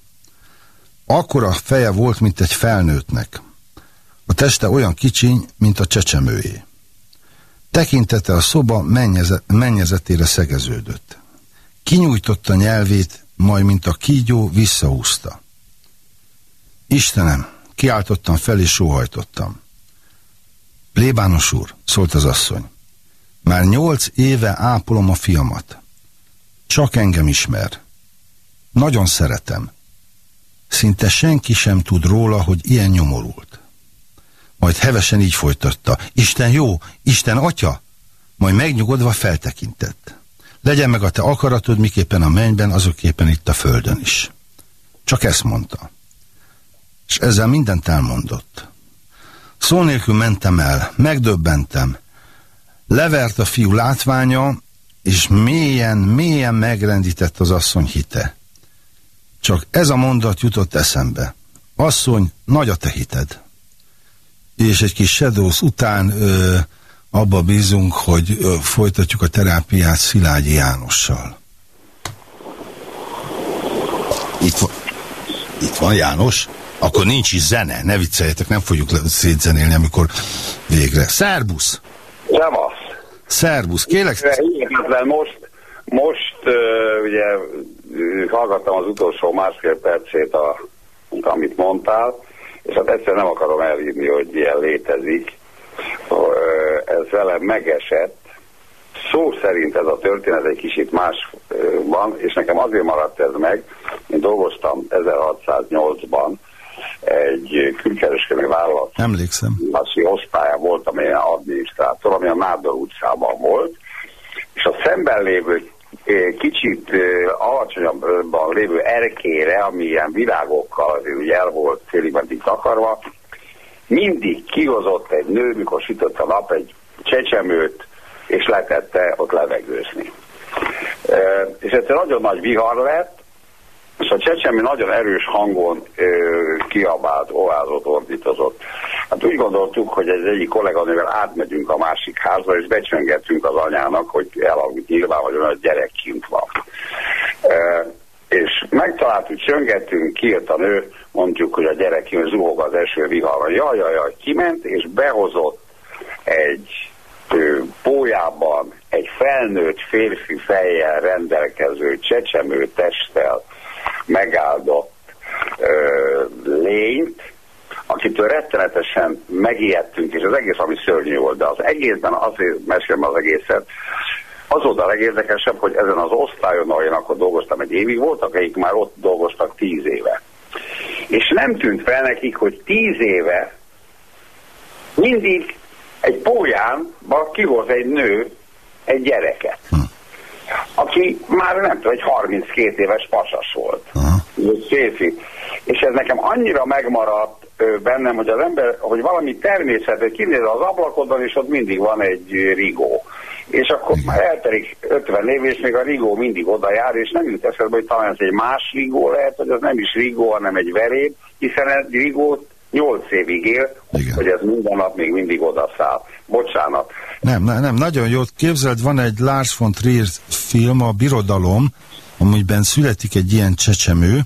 Akkora feje volt, mint egy felnőttnek. A teste olyan kicsiny, mint a csecsemőjé. Tekintete a szoba mennyeze, mennyezetére szegeződött. Kinyújtotta nyelvét, majd mint a kígyó visszahúzta. Istenem, kiáltottam fel és sóhajtottam. Plébános úr, szólt az asszony. Már nyolc éve ápolom a fiamat. Csak engem ismer. Nagyon szeretem. Szinte senki sem tud róla, hogy ilyen nyomorult. Majd hevesen így folytatta. Isten jó, Isten atya! Majd megnyugodva feltekintett. Legyen meg a te akaratod, miképpen a mennyben, azokképpen itt a földön is. Csak ezt mondta. És ezzel mindent elmondott. Szó nélkül mentem el, megdöbbentem. Levert a fiú látványa, és mélyen, mélyen megrendített az asszony hite. Csak ez a mondat jutott eszembe. Asszony, nagy a te hited. És egy kis Shadows után ö, abba bízunk, hogy ö, folytatjuk a terápiát Szilágyi Jánossal. Itt van, itt van János? Akkor nincs is zene, ne vicceljetek, nem fogjuk szétzenélni, amikor végre. Szerbusz! Szevasz! Szerbusz, kérlek... Hihetetlen, most, most uh, ugye hallgattam az utolsó másfél percét, a, amit mondtál, és hát egyszer nem akarom elhívni, hogy ilyen létezik. Ez velem megesett. Szó szerint ez a történet egy kicsit más van, és nekem azért maradt ez meg, én dolgoztam 1608-ban, egy külkereskedelmi vállalat. Emlékszem. Massi osztálya volt, amilyen adminisztrátor, ami a Nádor utcában volt, és a szemben lévő kicsit alacsonyabban lévő erkére, ami ilyen virágokkal azért ugye el volt félig takarva, mindig kihozott egy nő, mikor sütött a nap egy csecsemőt, és letette ott levegőzni. És egyszer nagyon nagy vihar lett, és a csecsemő nagyon erős hangon ö, kiabált, oázott, ordítozott. Hát úgy gondoltuk, hogy egy egyik kolléganővel átmegyünk a másik házba, és becsöngettünk az anyának, hogy elaludt nyilván, hogy olyan gyerek kint van. E, és megtaláltuk, csöngettünk, kijött a nő, mondjuk, hogy a gyerek zuhog az eső viharra. Jaj, jaj, jaj, kiment, és behozott egy pójában egy felnőtt férfi fejjel rendelkező csecsemő testtel megáldott ö, lényt, akitől rettenetesen megijedtünk, és az egész, ami szörnyű volt, de az egészben azért mesélem az egészet, az volt a legérdekesebb, hogy ezen az osztályon, ahol én akkor dolgoztam egy évig, voltak, akik már ott dolgoztak tíz éve. És nem tűnt fel nekik, hogy tíz éve mindig egy pólyánba kihoz egy nő egy gyereket. Hm aki már nem tudom, egy 32 éves pasas volt. Egy férfi. És ez nekem annyira megmaradt bennem, hogy az ember, hogy valami természetes, kinéz az ablakodban, és ott mindig van egy rigó. És akkor Igen. már elterik 50 év, és még a rigó mindig oda jár, és nem jut eszembe, hogy talán ez egy más rigó lehet, hogy az nem is rigó, hanem egy veréb, hiszen egy rigót 8 évig él, Igen. hogy ez minden nap még mindig odaszáll. Bocsánat. Nem, nem, nem, nagyon jó. Képzeld, van egy Lars von Trier film, a Birodalom, amiben születik egy ilyen csecsemő,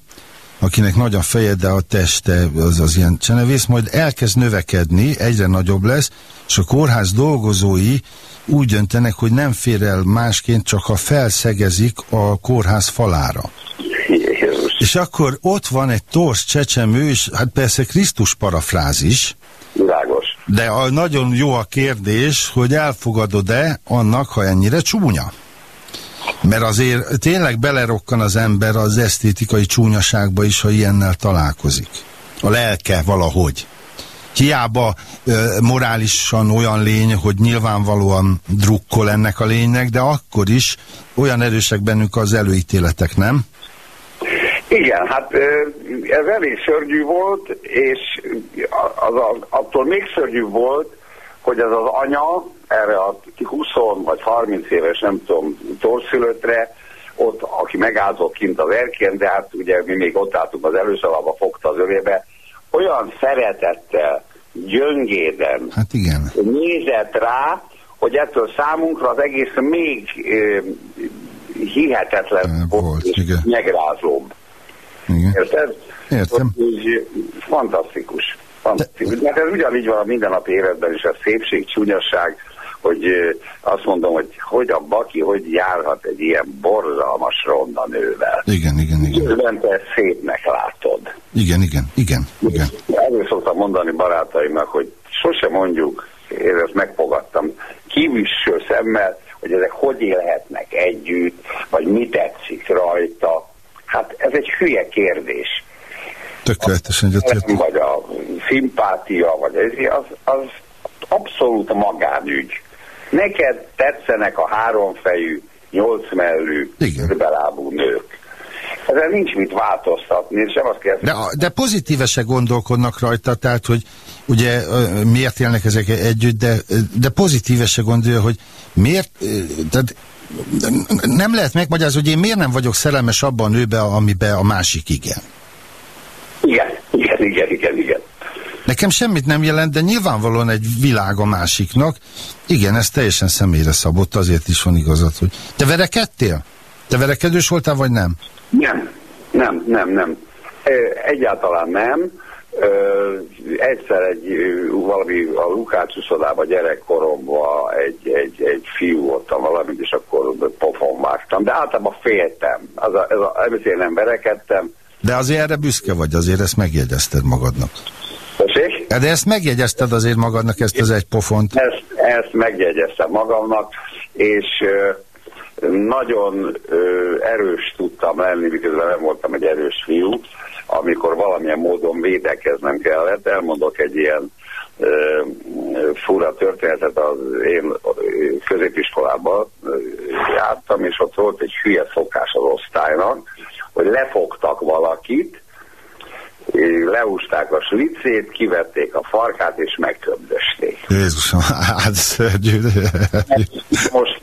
akinek nagy a feje, de a teste az, az ilyen csenevész, majd elkezd növekedni, egyre nagyobb lesz, és a kórház dolgozói úgy döntenek, hogy nem fér el másként, csak ha felszegezik a kórház falára. És akkor ott van egy torsz csecsemő, és hát persze Krisztus parafrázis. De a, nagyon jó a kérdés, hogy elfogadod-e annak, ha ennyire csúnya? Mert azért tényleg belerokkan az ember az esztétikai csúnyaságba is, ha ilyennel találkozik. A lelke valahogy. Hiába ö, morálisan olyan lény, hogy nyilvánvalóan drukkol ennek a lénynek, de akkor is olyan erősek bennünk az előítéletek, nem? Igen, hát ez elég szörnyű volt, és az, az, attól még szörnyű volt, hogy ez az anya erre a 20 vagy 30 éves, nem tudom, torszülöttre, ott, aki megállt kint az erkén, de hát ugye mi még ott álltunk az előszalaba, fogta az övébe, olyan szeretettel, gyöngéden hát igen. nézett rá, hogy ettől számunkra az egész még hihetetlen Volt, és igen. megrázóbb. Igen. Érted? Értem. Így fantasztikus. fantasztikus. Mert ez ugyanígy van a mindennapi életben is, a szépség, csúnyasság, hogy azt mondom, hogy hogy a baki, hogy járhat egy ilyen borzalmas ronda nővel. Igen, igen, igen. Közben te szépnek látod. Igen, igen, igen, igen. Ezért szoktam mondani barátaimnak, hogy sose mondjuk, én ezt megfogadtam, kívülső szemmel, hogy ezek hogy élhetnek együtt, vagy mi tetszik rajta. Hát ez egy hülye kérdés. Tökéletesen egyetértek. Vagy a szimpátia, vagy ez, az, az abszolút magánügy. Neked tetszenek a háromfejű, nyolcmellű, körbelábú nők. Ezzel nincs mit változtatni, sem azt kell De, de pozitíve se gondolkodnak rajta, tehát, hogy ugye miért élnek ezek együtt, de, de pozitíve se gondolja, hogy miért, tehát nem lehet megmagyarázni, hogy én miért nem vagyok szerelmes abban a nőbe, amiben a másik igen. Igen, igen, igen, igen, igen. Nekem semmit nem jelent, de nyilvánvalóan egy világ a másiknak. Igen, ez teljesen személyre szabott, azért is van igazad, hogy... Te verekedtél? Te verekedős voltál, vagy nem? Nem, nem, nem, nem. Egyáltalán nem. Egyszer egy valami a Lukács uszodában gyerekkoromban egy, egy, egy fiú voltam valamit, és akkor pofon vágtam. De általában féltem. Az a, ez a, ezért nem verekedtem. De azért erre büszke vagy, azért ezt megjegyezted magadnak. Tessék? De ezt megjegyezted azért magadnak, ezt az egy pofont. Ezt, ezt megjegyeztem magamnak, és nagyon erős tudtam lenni, miközben nem voltam egy erős fiú, amikor valamilyen módon védekeznem kellett. Elmondok egy ilyen ö, fura történetet, az én középiskolában jártam, és ott volt egy hülye szokás az osztálynak, hogy lefogtak valakit, leúzták a slicét, kivették a farkát és megköbdösték. Jézusom, hát szörnyű. Most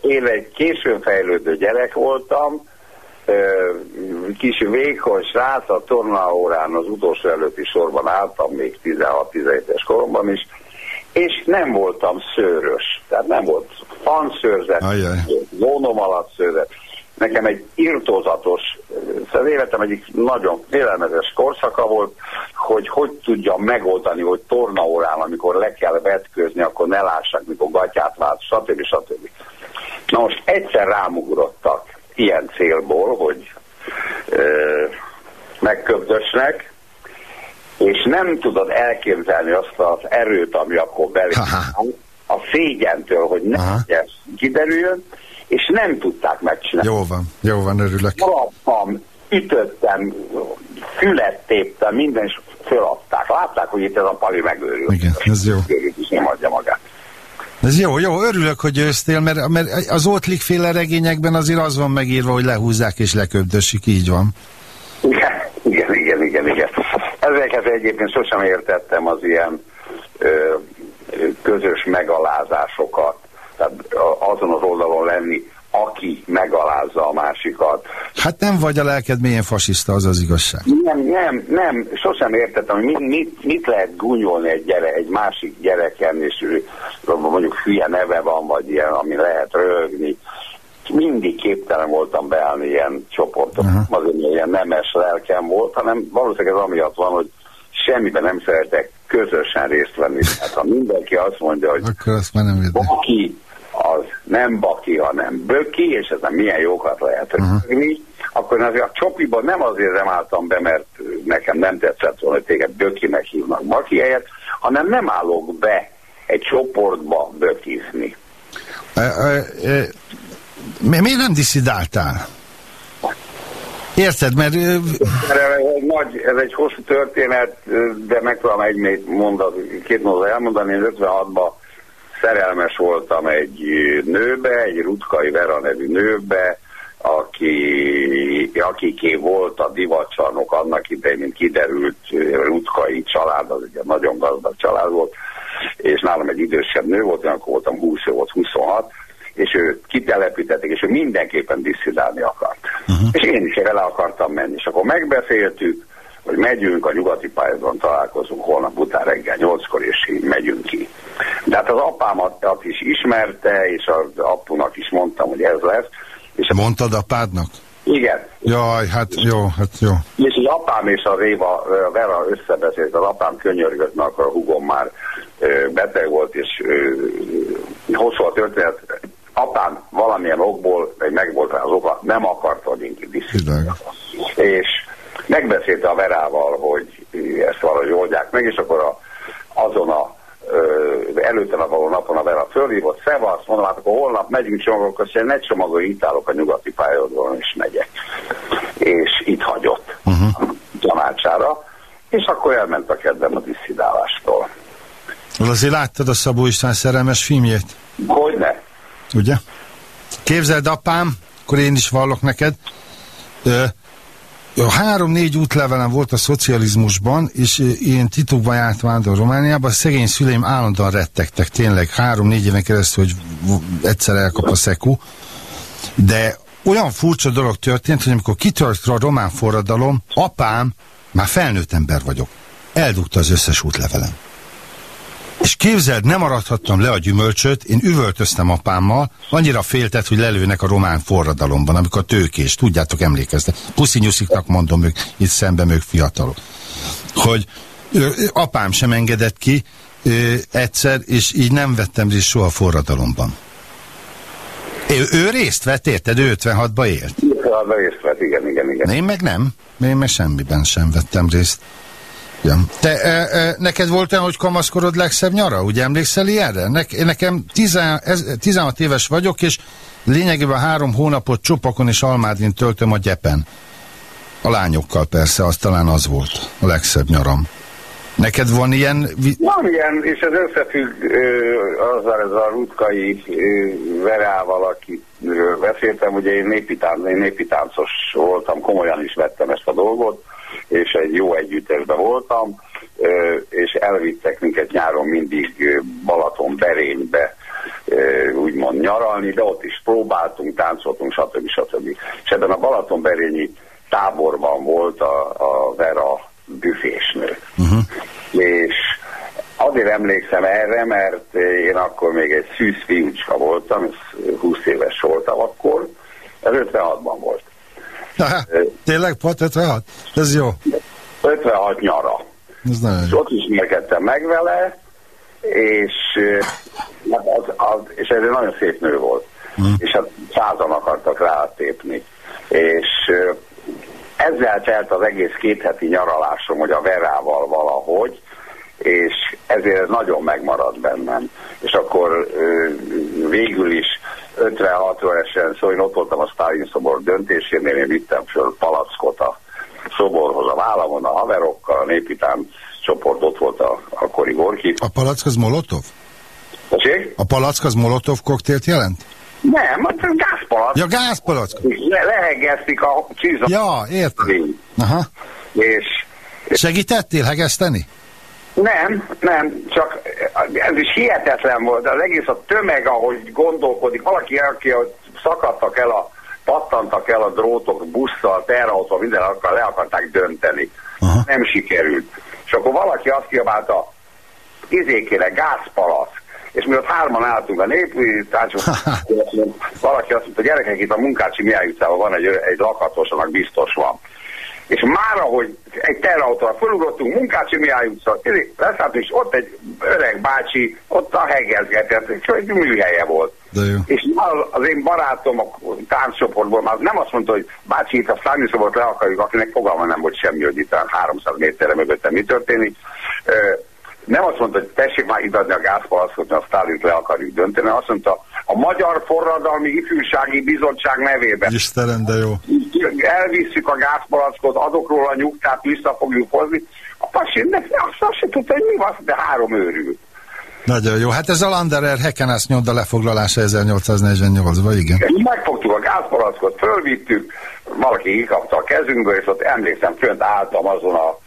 én egy későn fejlődő gyerek voltam, kis vékony srác, a tornaórán az utolsó előtti sorban álltam, még 16-17-es koromban is, és nem voltam szőrös, tehát nem volt fanszőrzet, zónom alatt szőrzet. Nekem egy irtózatos, szóval az életem egyik nagyon félelmetes korszaka volt, hogy hogy tudjam megoldani, hogy tornaórán, amikor le kell vetközni, akkor ne lássak, mikor gatyát vált, stb. stb. Na most egyszer rámugrottak ilyen célból, hogy ö, megköbdösnek, és nem tudod elképzelni azt az erőt, ami akkor belé a szégyentől, hogy ne ez kiderüljön, és nem tudták megcsinálni. Jó van, jó van, örülök. Kalaptam, ütöttem, fület téptem, minden, és föladták. Látták, hogy itt ez a pali megőrül. Igen, ez jó. És nem adja magát. Ez jó, jó, örülök, hogy győztél, mert, mert az Ottlik féle regényekben azért az van megírva, hogy lehúzzák és leköbdösik, így van. Igen, igen, igen, igen, igen. Ezeket egyébként sosem értettem az ilyen ö, közös megalázásokat. Tehát azon az oldalon lenni, aki megalázza a másikat. Hát nem vagy a lelked mélyen fasiszta, az az igazság. Nem, nem, nem, sosem értettem, hogy mit, mit, mit lehet gúnyolni egy, gyere, egy másik gyereken, és mondjuk hülye neve van, vagy ilyen, ami lehet röhögni. Mindig képtelen voltam beállni ilyen csoportok. Aha. Azért mert ilyen nemes lelkem volt, hanem valószínűleg ez amiatt van, hogy semmiben nem szeretek közösen részt venni. Tehát ha mindenki azt mondja, hogy Akkor azt már nem védem. Az nem baki, hanem böki, és ezen milyen jókat lehet rögni, akkor én azért a csopiban nem azért nem álltam be, mert nekem nem tetszett volna, hogy téged bökinek hívnak baki helyett, hanem nem állok be egy csoportba bökizni. Ö, ö, mi- Miért nem diszidáltál? Érted, mert Erre egy nagy, ez egy hosszú történet, de megpróbálom egy mondat, két mondat elmondani. Én 56-ban szerelmes voltam egy nőbe, egy Rutkai Vera nevű nőbe, aki, akiké volt a divatcsarnok annak idején, mint kiderült, Rutkai család, az ugye nagyon gazdag család volt, és nálam egy idősebb nő volt, én akkor voltam 20, ő volt 26, és ő kitelepítették, és ő mindenképpen disszidálni akart. Uh-huh. És én is vele akartam menni. És akkor megbeszéltük, hogy megyünk, a nyugati pályázon találkozunk holnap után reggel 8-kor, és így megyünk ki. De hát az apámat is ismerte, és az apunak is mondtam, hogy ez lesz. És Mondtad apádnak? igen, Jaj, hát jó, hát jó. és az apám és a Réva, a Vera összebeszélt, az apám könyörgött, mert akkor a hugom már beteg volt, és hosszú a történet. Apám valamilyen okból, vagy megvolt rá az oka, nem akarta, hogy én. És megbeszélte a Verával, hogy ezt valahogy oldják meg, és akkor a, azon a előtte a való napon a Vera fölhívott, szevasz, mondom, hát akkor holnap megyünk csomagolni, és egy csomagolni itálok a nyugati pályadon, és megyek. És itt hagyott uh-huh. tanácsára, és akkor elment a kedvem a disszidálástól. Azért láttad a Szabó István szerelmes filmjét? Hogyne? Ugye? Képzeld, apám, akkor én is vallok neked, ö, jó, három-négy útlevelem volt a szocializmusban, és én titokban járt vándor Romániába, a szegény szüleim állandóan rettegtek, tényleg három-négy éven keresztül, hogy egyszer elkap a szeku, de olyan furcsa dolog történt, hogy amikor kitört a román forradalom, apám, már felnőtt ember vagyok, eldugta az összes útlevelem. És képzeld, nem maradhattam le a gyümölcsöt, én üvöltöztem apámmal, annyira féltett, hogy lelőnek a román forradalomban, amikor a tőkés, tudjátok, emlékeztek. Puszinyusziknak mondom ők, itt szemben ők fiatalok. Hogy apám sem engedett ki ö, egyszer, és így nem vettem részt soha a forradalomban. Ő, ő részt vett, érted? Ő 56-ba élt. Az részt vett, igen, igen, igen. Én meg nem. Én meg semmiben sem vettem részt. Ja. Te, e, e, neked volt olyan, hogy kamaszkorod legszebb nyara? Ugye emlékszel ilyenre? Ne, nekem 10, ez, 16 éves vagyok, és lényegében három hónapot csopakon és almádin töltöm a gyepen. A lányokkal persze, az talán az volt a legszebb nyaram. Neked van ilyen... Van ilyen, és ez összefügg ö, azzal ez a rutkai ö, verával, akiről beszéltem, ugye én népi, tán, én népi táncos voltam, komolyan is vettem ezt a dolgot, és egy jó együttesben voltam, és elvittek minket nyáron mindig Balaton Berénybe, úgymond nyaralni, de ott is próbáltunk, táncoltunk, stb. stb. És ebben a Balaton Berényi táborban volt a, a Vera büfésnő. Uh-huh. És azért emlékszem erre, mert én akkor még egy szűz fiúcska voltam, ez 20 éves voltam akkor, ez 56-ban volt. Aha, tényleg, pot 56? Ez jó. 56 nyara. Ez nagyon jó. ott ismerkedtem meg vele, és, hát az, az, és ez egy nagyon szép nő volt. És hát százan akartak rátépni. És ezzel telt az egész két heti nyaralásom, hogy a Verával valahogy, és ezért ez nagyon megmaradt bennem. És akkor végül is 56 évesen, szóval én ott voltam a Stalin szobor döntésénél, én vittem föl palackot a szoborhoz a vállamon, a haverokkal, a népi tánc csoport ott volt a akkori Gorki. A palack az Molotov? Tessék? A palack az Molotov koktélt jelent? Nem, hát ez gázpalack. Ja, gázpalack. Le- lehegeztik a csizat. Ja, értem. Aha. És Segítettél hegeszteni? Nem, nem, csak ez is hihetetlen volt, az egész a tömeg, ahogy gondolkodik, valaki, aki szakadtak el a, pattantak el a drótok busszal, terrautó, minden akar, le akarták dönteni. Aha. Nem sikerült. És akkor valaki azt kiabálta, izékére, gázpalack. És mi ott hárman álltunk a társadalom, valaki azt mondta, gyerekek, itt a Munkácsi Mihály utcában van egy, egy lakatos, annak biztos van. És már ahogy egy terrautóra felugrottunk, Munkácsi Mihály utca, izé, leszálltunk, és ott egy öreg bácsi, ott a hegezgetett, és egy műhelye volt. De jó. És az- én barátom a tánccsoportból már nem azt mondta, hogy bácsi, itt a Szlámi szobort le akarjuk, akinek fogalma nem volt semmi, hogy itt talán 300 méterre mögöttem mi történik. Nem azt mondta, hogy tessék már ideadni a gázpalaszkot, mert a Sztálint le akarjuk dönteni, hanem azt mondta, a Magyar Forradalmi Ifjúsági Bizottság nevében Istenem, de jó. elvisszük a gázpalackot, adok róla a nyugtát, vissza fogjuk hozni. A pasi ne, azt, azt se tudta, hogy mi van, de három őrül. Nagyon jó. Hát ez a Landerer Hekenász nyomda lefoglalása 1848-ban, igen. Megfogtuk a gázpalackot, fölvittük, valaki kikapta a kezünkből, és ott emlékszem, fönt álltam azon a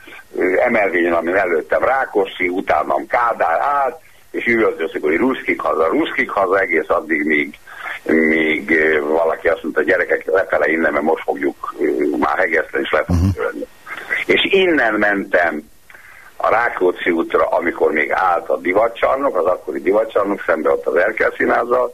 emelvényen, ami előttem Rákosi, utánam Kádár állt, és üvöltöztük, hogy ruszkik haza, ruszkik haza, egész addig, míg, míg ö, valaki azt mondta, gyerekek, lefele innen, mert most fogjuk ö, már hegeszteni, és le fogjuk uh-huh. És innen mentem a Rákóczi útra, amikor még állt a divatcsarnok, az akkori divatcsarnok, szembe ott az Erkel színázzal,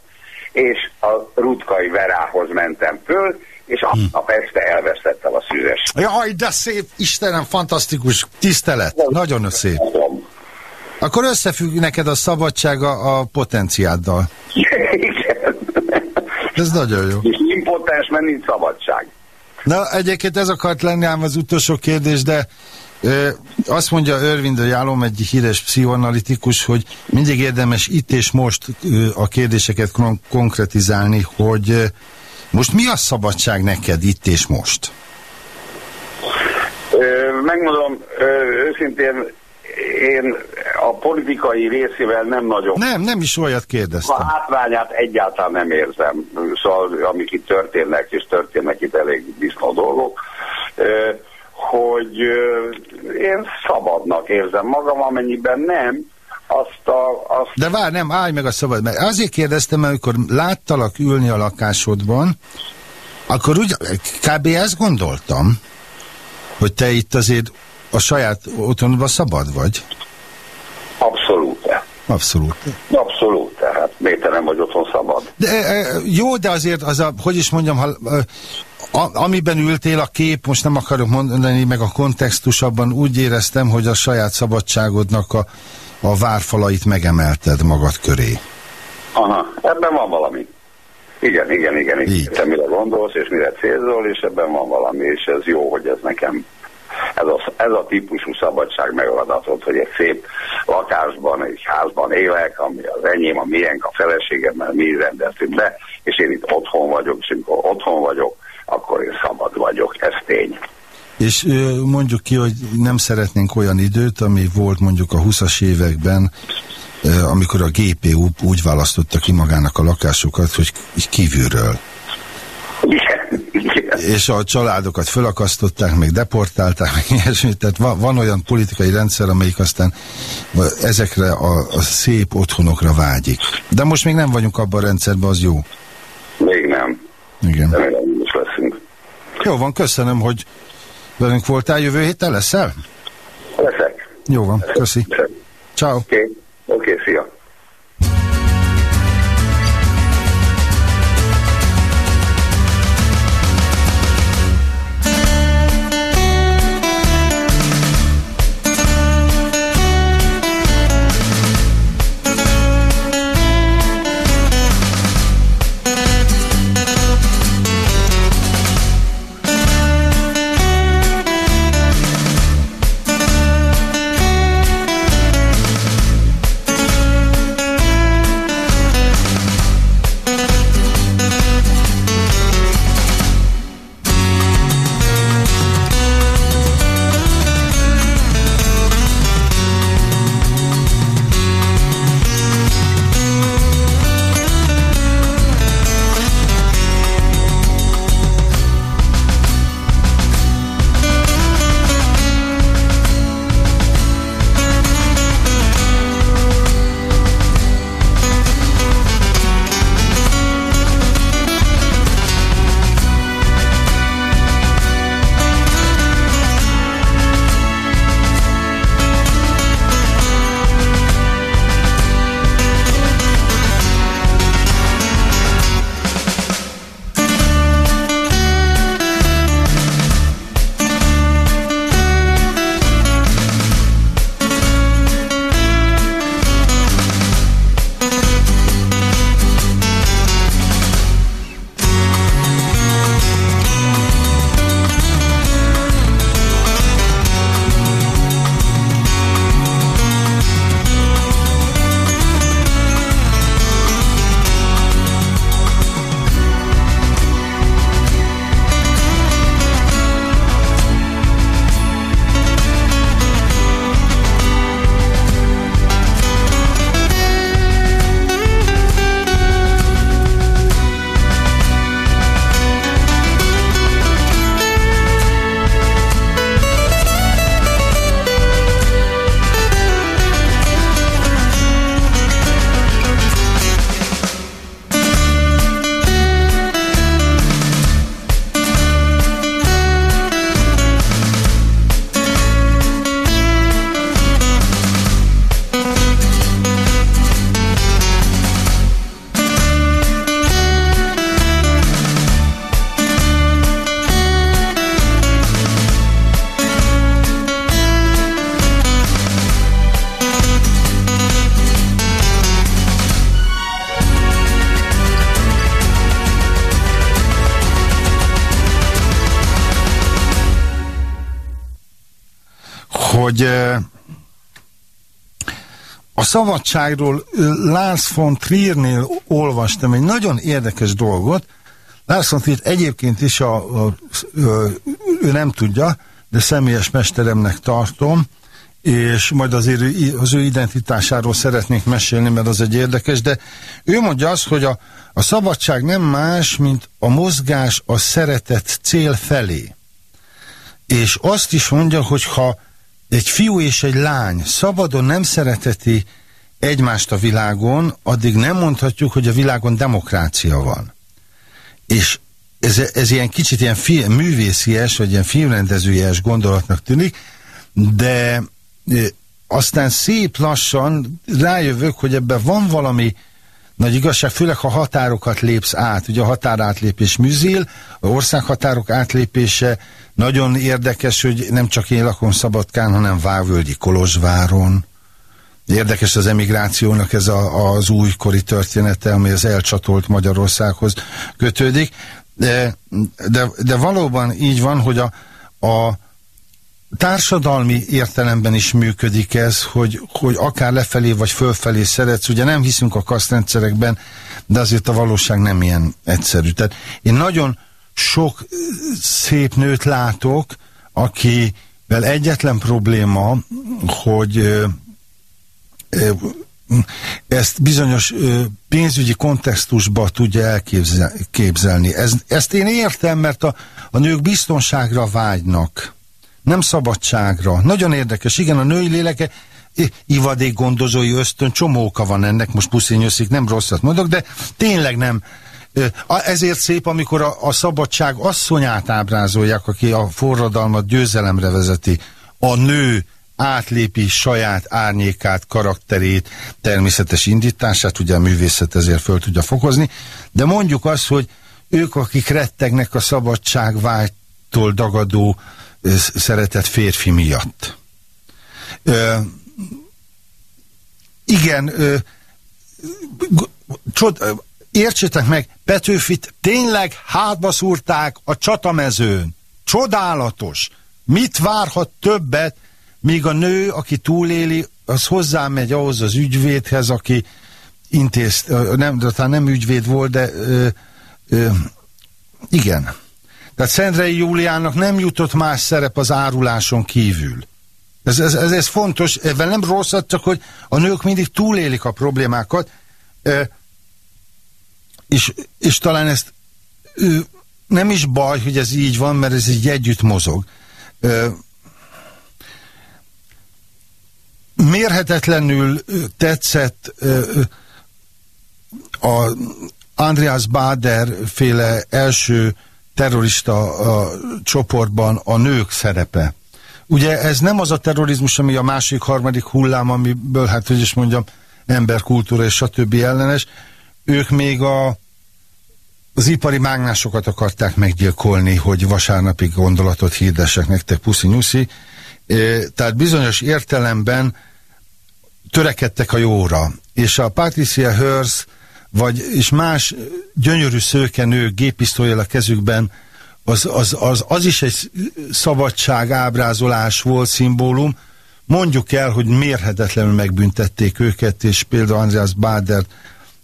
és a Rutkai Verához mentem föl, és a hm. nap este elvesztettem a szűzes. Jaj, de szép, Istenem, fantasztikus, tisztelet, nagyon szép. Akkor összefügg neked a szabadsága a potenciáddal. Igen. Ez nagyon jó. És impotens, mert nincs szabadság. Na, egyébként ez akart lenni ám az utolsó kérdés, de ö, azt mondja Örvind Jálom, egy híres pszichoanalitikus, hogy mindig érdemes itt és most ö, a kérdéseket kon konkretizálni, hogy ö, most mi a szabadság neked itt és most? Ö, megmondom, ö, őszintén én a politikai részével nem nagyon... Nem, nem is olyat kérdeztem. A hátrányát egyáltalán nem érzem. Szóval amik itt történnek, és történnek itt elég biztos dolgok, hogy én szabadnak érzem magam, amennyiben nem, azt a... Azt... De vár, nem, állj meg a szabad, mert azért kérdeztem, amikor láttalak ülni a lakásodban, akkor úgy, kb. ezt gondoltam, hogy te itt azért a saját otthonodban szabad vagy? Abszolút. Abszolút. Abszolút, tehát miért nem vagy otthon szabad? De, jó, de azért az a, hogy is mondjam, ha, a, amiben ültél a kép, most nem akarok mondani, meg a kontextusabban úgy éreztem, hogy a saját szabadságodnak a, a várfalait megemelted magad köré. Aha, ebben van valami. Igen, igen, igen, igen. Te mire gondolsz, és mire célzol, és ebben van valami, és ez jó, hogy ez nekem ez a, ez a típusú szabadság megadatott, hogy egy szép lakásban, egy házban élek, ami az enyém, a miénk, a feleségemmel mi rendeltünk be, és én itt otthon vagyok, és amikor otthon vagyok, akkor én szabad vagyok, ez tény. És mondjuk ki, hogy nem szeretnénk olyan időt, ami volt mondjuk a 20-as években, amikor a GPU úgy választotta ki magának a lakásokat, hogy kívülről. Igen, igen. És a családokat fölakasztották, meg deportálták, meg ilyesmi. Tehát van, van olyan politikai rendszer, amelyik aztán ezekre a, a szép otthonokra vágyik. De most még nem vagyunk abban a rendszerben, az jó. Még nem. Igen. Remélem, is leszünk. Jó van, köszönöm, hogy velünk voltál. Jövő héten leszel? Leszek. Jó van, köszi. Ciao. Oké, okay. okay, szia. Szabadságról Lars von Triernél olvastam egy nagyon érdekes dolgot. Lars von Trier egyébként is a, a, ö, ő nem tudja, de személyes mesteremnek tartom, és majd azért ő- az ő identitásáról szeretnék mesélni, mert az egy érdekes, de ő mondja azt, hogy a, a szabadság nem más, mint a mozgás a szeretet cél felé. És azt is mondja, hogy ha egy fiú és egy lány szabadon nem szereteti egymást a világon, addig nem mondhatjuk, hogy a világon demokrácia van. És ez, ez ilyen kicsit ilyen fi, művészies, vagy ilyen filmrendezőjes gondolatnak tűnik, de aztán szép lassan rájövök, hogy ebben van valami nagy igazság, főleg ha határokat lépsz át. Ugye a határátlépés műzél, a országhatárok átlépése nagyon érdekes, hogy nem csak én lakom Szabadkán, hanem Vávölgyi Kolozsváron. Érdekes az emigrációnak ez a, az újkori története, ami az elcsatolt Magyarországhoz kötődik. De, de, de valóban így van, hogy a, a társadalmi értelemben is működik ez, hogy, hogy akár lefelé vagy fölfelé szeretsz, ugye nem hiszünk a kasztrendszerekben, de azért a valóság nem ilyen egyszerű. Tehát én nagyon sok szép nőt látok, akivel egyetlen probléma, hogy ezt bizonyos pénzügyi kontextusba tudja elképzelni. Ez, ezt én értem, mert a, a nők biztonságra vágynak nem szabadságra. Nagyon érdekes, igen, a női léleke ivadék gondozói ösztön, csomó van ennek, most puszínyöszik, nem rosszat mondok, de tényleg nem. Ezért szép, amikor a, a szabadság asszonyát ábrázolják, aki a forradalmat győzelemre vezeti. A nő átlépi saját árnyékát, karakterét, természetes indítását, ugye a művészet ezért föl tudja fokozni, de mondjuk azt, hogy ők, akik rettegnek a szabadságvágytól dagadó szeretett férfi miatt. Ö, igen, ö, csod, értsétek meg, Petőfit tényleg hátba szúrták a csatamezőn. Csodálatos. Mit várhat többet, míg a nő, aki túléli, az hozzámegy ahhoz az ügyvédhez, aki intézt, ö, nem, de talán nem ügyvéd volt, de ö, ö, igen. Tehát Szendrei Júliának nem jutott más szerep az áruláson kívül. Ez, ez, ez, ez fontos, ebben nem rosszat, csak hogy a nők mindig túlélik a problémákat, ö, és, és talán ezt ö, nem is baj, hogy ez így van, mert ez így együtt mozog. Ö, mérhetetlenül tetszett a Andreas Bader féle első terrorista csoportban a nők szerepe. Ugye ez nem az a terrorizmus, ami a másik, harmadik hullám, amiből, hát hogy is mondjam, emberkultúra és stb. ellenes. Ők még a, az ipari mágnásokat akarták meggyilkolni, hogy vasárnapig gondolatot hirdessek nektek, puszi nyuszi. Tehát bizonyos értelemben törekedtek a jóra. És a Patricia Hearst, vagy és más gyönyörű szőkenők gépisztolyjal a kezükben, az, az, az, az is egy szabadság ábrázolás volt, szimbólum. Mondjuk el, hogy mérhetetlenül megbüntették őket, és például Andreas Bader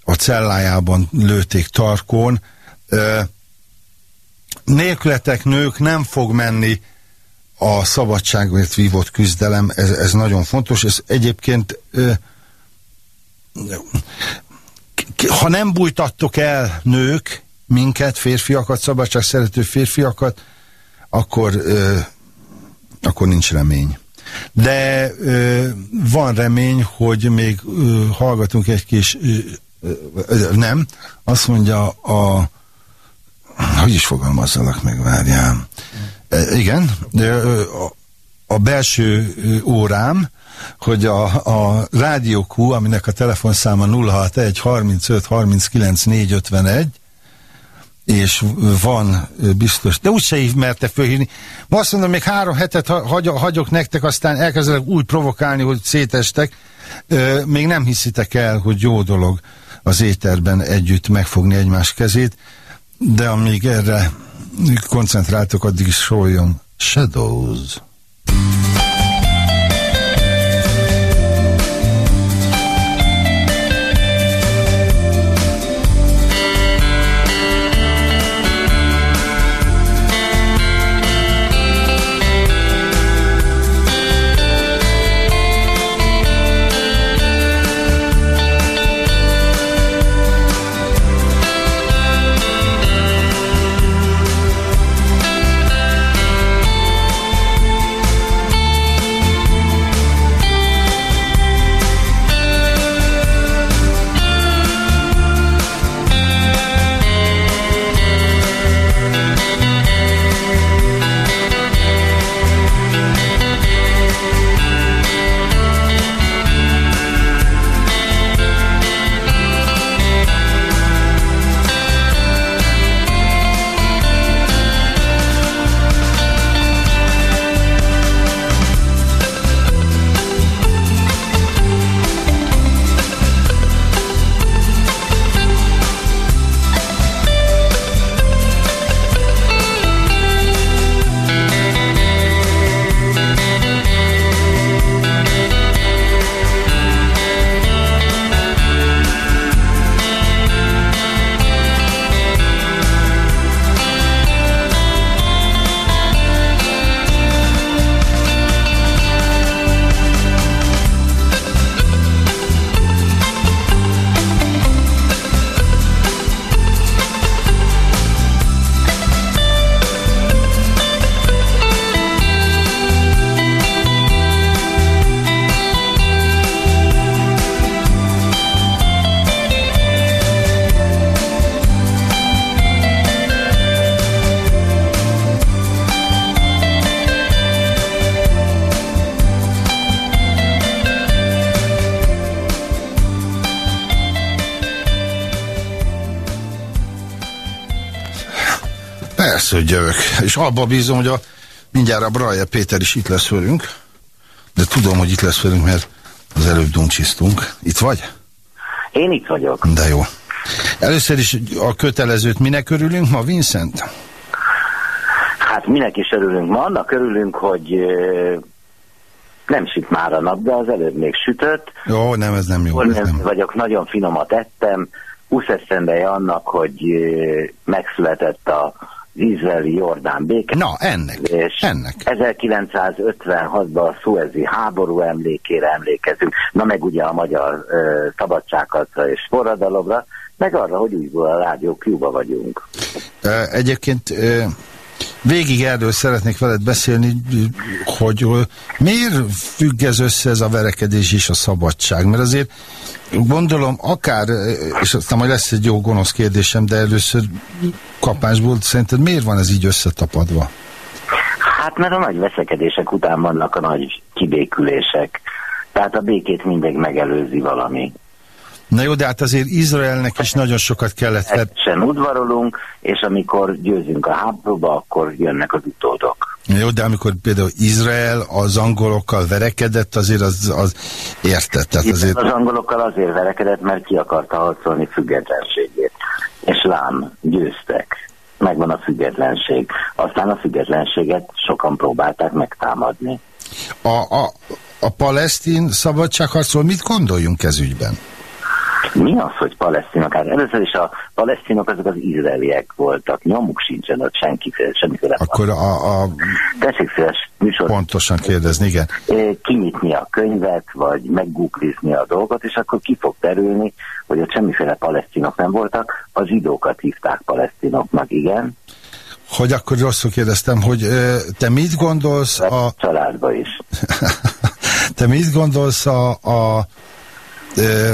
a cellájában lőtték tarkón. Ö, nélkületek nők nem fog menni a szabadságért vívott küzdelem, ez, ez nagyon fontos, ez egyébként ö, ha nem bújtattok el nők, minket, férfiakat, szabadság szerető férfiakat, akkor, ö, akkor nincs remény. De ö, van remény, hogy még ö, hallgatunk egy kis, ö, ö, nem, azt mondja a, hogy is fogalmazzalak meg, várjál. Igen, de, a, belső órám, hogy a, a Rádió Q, aminek a telefonszáma 061 35 39 451, és van biztos, de úgyse hív merte fölhívni. Ma azt mondom, még három hetet ha- hagy, hagyok nektek, aztán elkezdelek úgy provokálni, hogy szétestek. Még nem hiszitek el, hogy jó dolog az éterben együtt megfogni egymás kezét, de amíg erre koncentráltok, addig is szóljon Shadows. És abba bízom, hogy a, mindjárt a Braje Péter is itt lesz velünk. De tudom, hogy itt lesz velünk, mert az előbb duncsisztunk. Itt vagy? Én itt vagyok. De jó. Először is a kötelezőt minek örülünk ma, Vincent? Hát minek is örülünk ma? Annak örülünk, hogy nem süt már a nap, de az előbb még sütött. Jó, nem, ez nem jó. Ez nem. vagyok, nagyon finomat ettem. 20 esztendeje annak, hogy megszületett a az izraeli Jordán béke. Na, ennek, és ennek. 1956-ban a Suezi háború emlékére emlékezünk, na meg ugye a magyar ö, szabadságharcra és forradalomra, meg arra, hogy újból a Rádió Cuba vagyunk. Egyébként ö, végig erről szeretnék veled beszélni, hogy miért függ ez össze ez a verekedés és a szabadság? Mert azért gondolom akár, és aztán majd lesz egy jó gonosz kérdésem, de először kapásból szerinted miért van ez így összetapadva? Hát mert a nagy veszekedések után vannak a nagy kibékülések. Tehát a békét mindig megelőzi valami. Na jó, de hát azért Izraelnek is nagyon sokat kellett. Sen udvarolunk, és amikor győzünk a háborúba, akkor jönnek az utódok. Jó, de amikor például Izrael az angolokkal verekedett, azért az, az érted. Tehát azért... az angolokkal azért verekedett, mert ki akarta harcolni függetlenségét. És lám, győztek. Megvan a függetlenség. Aztán a függetlenséget sokan próbálták megtámadni. A, a, a palesztin szabadságharcról mit gondoljunk ez ügyben? Mi az, hogy palesztinok? Hát először is a palesztinok azok az izraeliek voltak. Nyomuk sincsen ott senkiféle, semmiféle. Akkor a, a Tessék szíves műsor pontosan kérdezni, igen. kinyitni a könyvet, vagy meggooglizni a dolgot, és akkor ki fog terülni, hogy ott semmiféle palesztinok nem voltak, a zsidókat hívták palesztinoknak, igen, Hogy akkor rosszul kérdeztem, hogy te mit gondolsz a... családba is. te mit gondolsz a... a ö,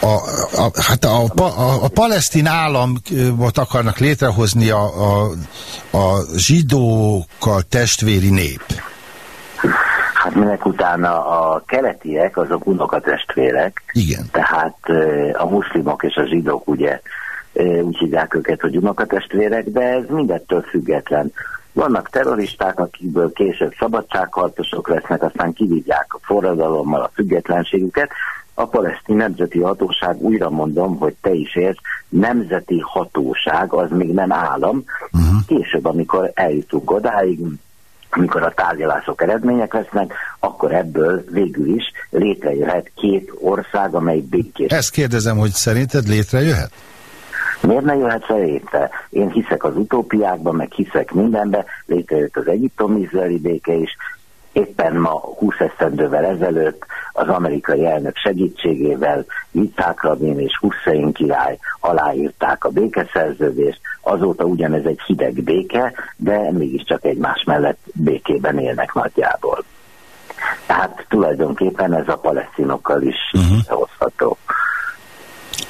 a, a, hát a, a, a palesztin államot akarnak létrehozni a, a, a zsidókkal testvéri nép. Hát minek utána a keletiek, azok unokatestvérek, Igen. tehát eh, a muszlimok és a zsidók ugye úgy hívják őket, hogy unokatestvérek, de ez mindettől független. Vannak terroristák, akikből később szabadságharcosok lesznek, aztán kivívják a forradalommal a függetlenségüket. A palesztin nemzeti hatóság, újra mondom, hogy te is érts, nemzeti hatóság, az még nem állam. Uh-huh. Később, amikor eljutunk odáig, amikor a tárgyalások eredmények lesznek, akkor ebből végül is létrejöhet két ország, amely békés. Ezt kérdezem, hogy szerinted létrejöhet? Miért ne jöhet létre? Én hiszek az utópiákban, meg hiszek mindenbe, létrejött az egyiptom-izraeli béke is, éppen ma 20 esztendővel ezelőtt az amerikai elnök segítségével Yitzhak Rabin és Hussein király aláírták a békeszerződést, azóta ugyanez egy hideg béke, de mégiscsak egymás mellett békében élnek nagyjából. Tehát tulajdonképpen ez a palesztinokkal is uh-huh. hozható.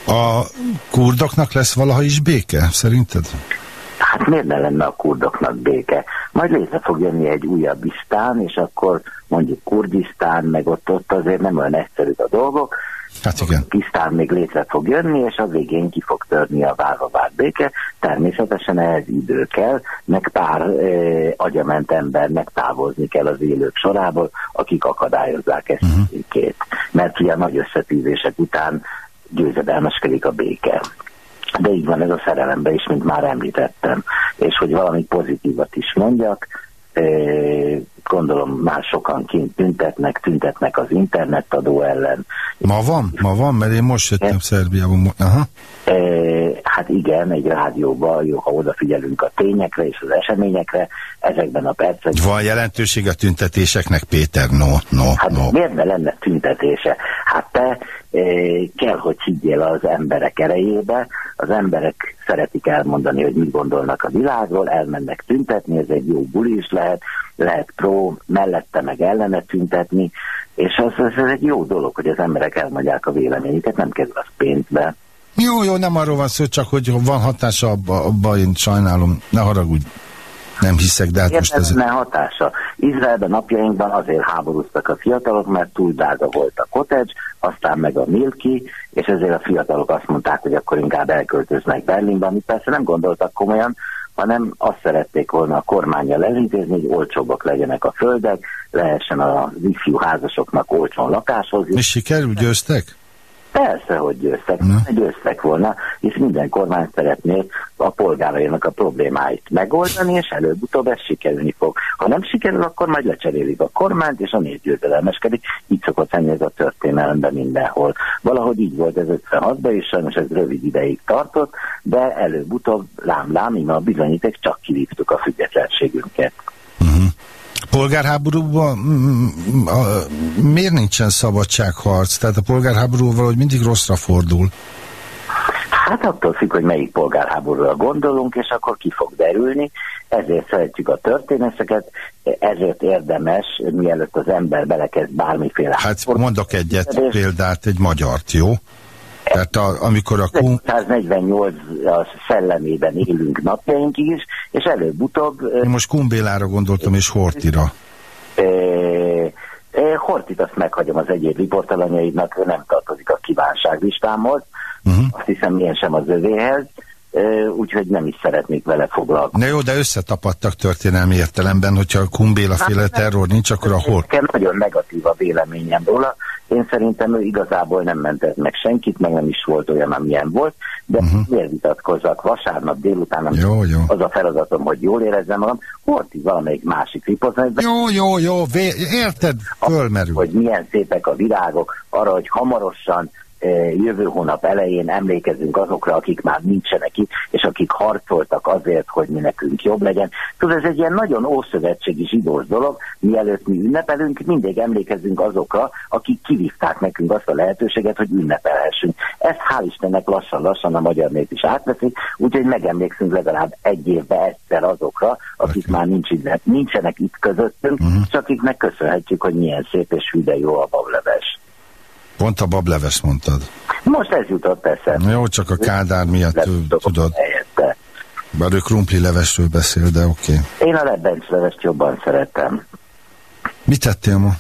A kurdoknak lesz valaha is béke, szerinted? Hát miért ne lenne a kurdoknak béke? Majd létre fog jönni egy újabb isztán, és akkor mondjuk Kurdisztán, meg ott, ott azért nem olyan egyszerű a dolgok. Hát igen. Tisztán még létre fog jönni, és a végén ki fog törni a várva várt béke. Természetesen ehhez idő kell, meg pár e, agyament embernek távozni kell az élők sorából, akik akadályozzák ezt uh-huh. a békét. Mert ugye a nagy összetűzések után győzedelmeskedik a béke. De így van ez a szerelemben is, mint már említettem. És hogy valami pozitívat is mondjak, gondolom már sokan kint tüntetnek, tüntetnek az internetadó ellen. Ma van? Ma van? Mert én most jöttem Szerbiából. Aha. E, hát igen, egy rádióban, jó, ha odafigyelünk a tényekre és az eseményekre, ezekben a percekben... Van jelentőség a tüntetéseknek, Péter? No, no, hát no. miért ne lenne tüntetése? Hát te kell, hogy higgyél az emberek erejébe, az emberek szeretik elmondani, hogy mit gondolnak a világról, elmennek tüntetni, ez egy jó buli is lehet, lehet pro, mellette meg ellene tüntetni, és az, az, egy jó dolog, hogy az emberek elmondják a véleményüket, nem kerül az pénzbe. Jó, jó, nem arról van szó, csak hogy van hatása abba, abba én sajnálom, ne haragudj. Nem hiszek, de hát most ez... Hatása. Izraelben napjainkban azért háborúztak a fiatalok, mert túl drága volt a cottage, aztán meg a milki, és ezért a fiatalok azt mondták, hogy akkor inkább elköltöznek Berlinbe, amit persze nem gondoltak komolyan, hanem azt szerették volna a kormányjal elintézni, hogy olcsóbbak legyenek a földek, lehessen a ifjú házasoknak olcsón lakáshoz. És sikerül, győztek? Persze, hogy győztek, Na. győztek volna, és minden kormány szeretné a polgárainak a problémáit megoldani, és előbb-utóbb ez sikerülni fog. Ha nem sikerül, akkor majd lecserélik a kormányt, és a nép győzedelmeskedik. Így szokott lenni ez a történelemben mindenhol. Valahogy így volt ez 56-ban, és sajnos ez rövid ideig tartott, de előbb-utóbb lám-lám, íme a bizonyíték, csak kivívtuk a függetlenségünket. Polgárháborúban mm, mm, a- miért nincsen szabadságharc? Tehát a polgárháború valahogy mindig rosszra fordul. Hát attól függ, hogy melyik polgárháborúra gondolunk, és akkor ki fog derülni. Ezért szeretjük a történeteket, ezért érdemes, mielőtt az ember belekezd bármiféle Hát mondok egyet, példát, egy magyart, jó? Tehát a, amikor a kum, 1948 a szellemében élünk napjainkig is, és előbb-utóbb én most Kumbélára gondoltam, és Hortira. ö, ö, Hortit azt meghagyom az egyéb riportalanyaidnak, ő nem tartozik a kívánságlistámhoz, Uh-huh. azt hiszem milyen sem az övéhez, úgyhogy nem is szeretnék vele foglalkozni. Na jó, de összetapadtak történelmi értelemben, hogyha a Kumbéla féle terror nincs, akkor a Hort. Nekem nagyon negatív a véleményem róla. Én szerintem ő igazából nem mentett meg senkit, meg nem is volt olyan, amilyen volt, de uh-huh. miért vitatkozzak vasárnap délután, Jó, jó. az a feladatom, hogy jól érezzem magam, Horti valamelyik másik riportban, Jó, jó, jó, érted? Fölmerül. hogy milyen szépek a virágok, arra, hogy hamarosan jövő hónap elején emlékezünk azokra, akik már nincsenek itt, és akik harcoltak azért, hogy mi nekünk jobb legyen. Tudod, ez egy ilyen nagyon ószövetségi zsidós dolog, mielőtt mi ünnepelünk, mindig emlékezünk azokra, akik kivívták nekünk azt a lehetőséget, hogy ünnepelhessünk. Ezt hál' Istennek lassan-lassan a magyar nép is átveszik, úgyhogy megemlékszünk legalább egy évbe egyszer azokra, akik Oké. már nincs itt, nincsenek itt közöttünk, Mhm. és akiknek köszönhetjük, hogy milyen szép és hű, de jó a bableves. Pont a bableves mondtad. Most ez jutott eszembe. Jó, csak a Kádár miatt, ő, Lebdobok tudod, Helyette. bár ő krumpli levesről beszél, de oké. Okay. Én a lebbencslevest jobban szeretem. Mit tettél ma?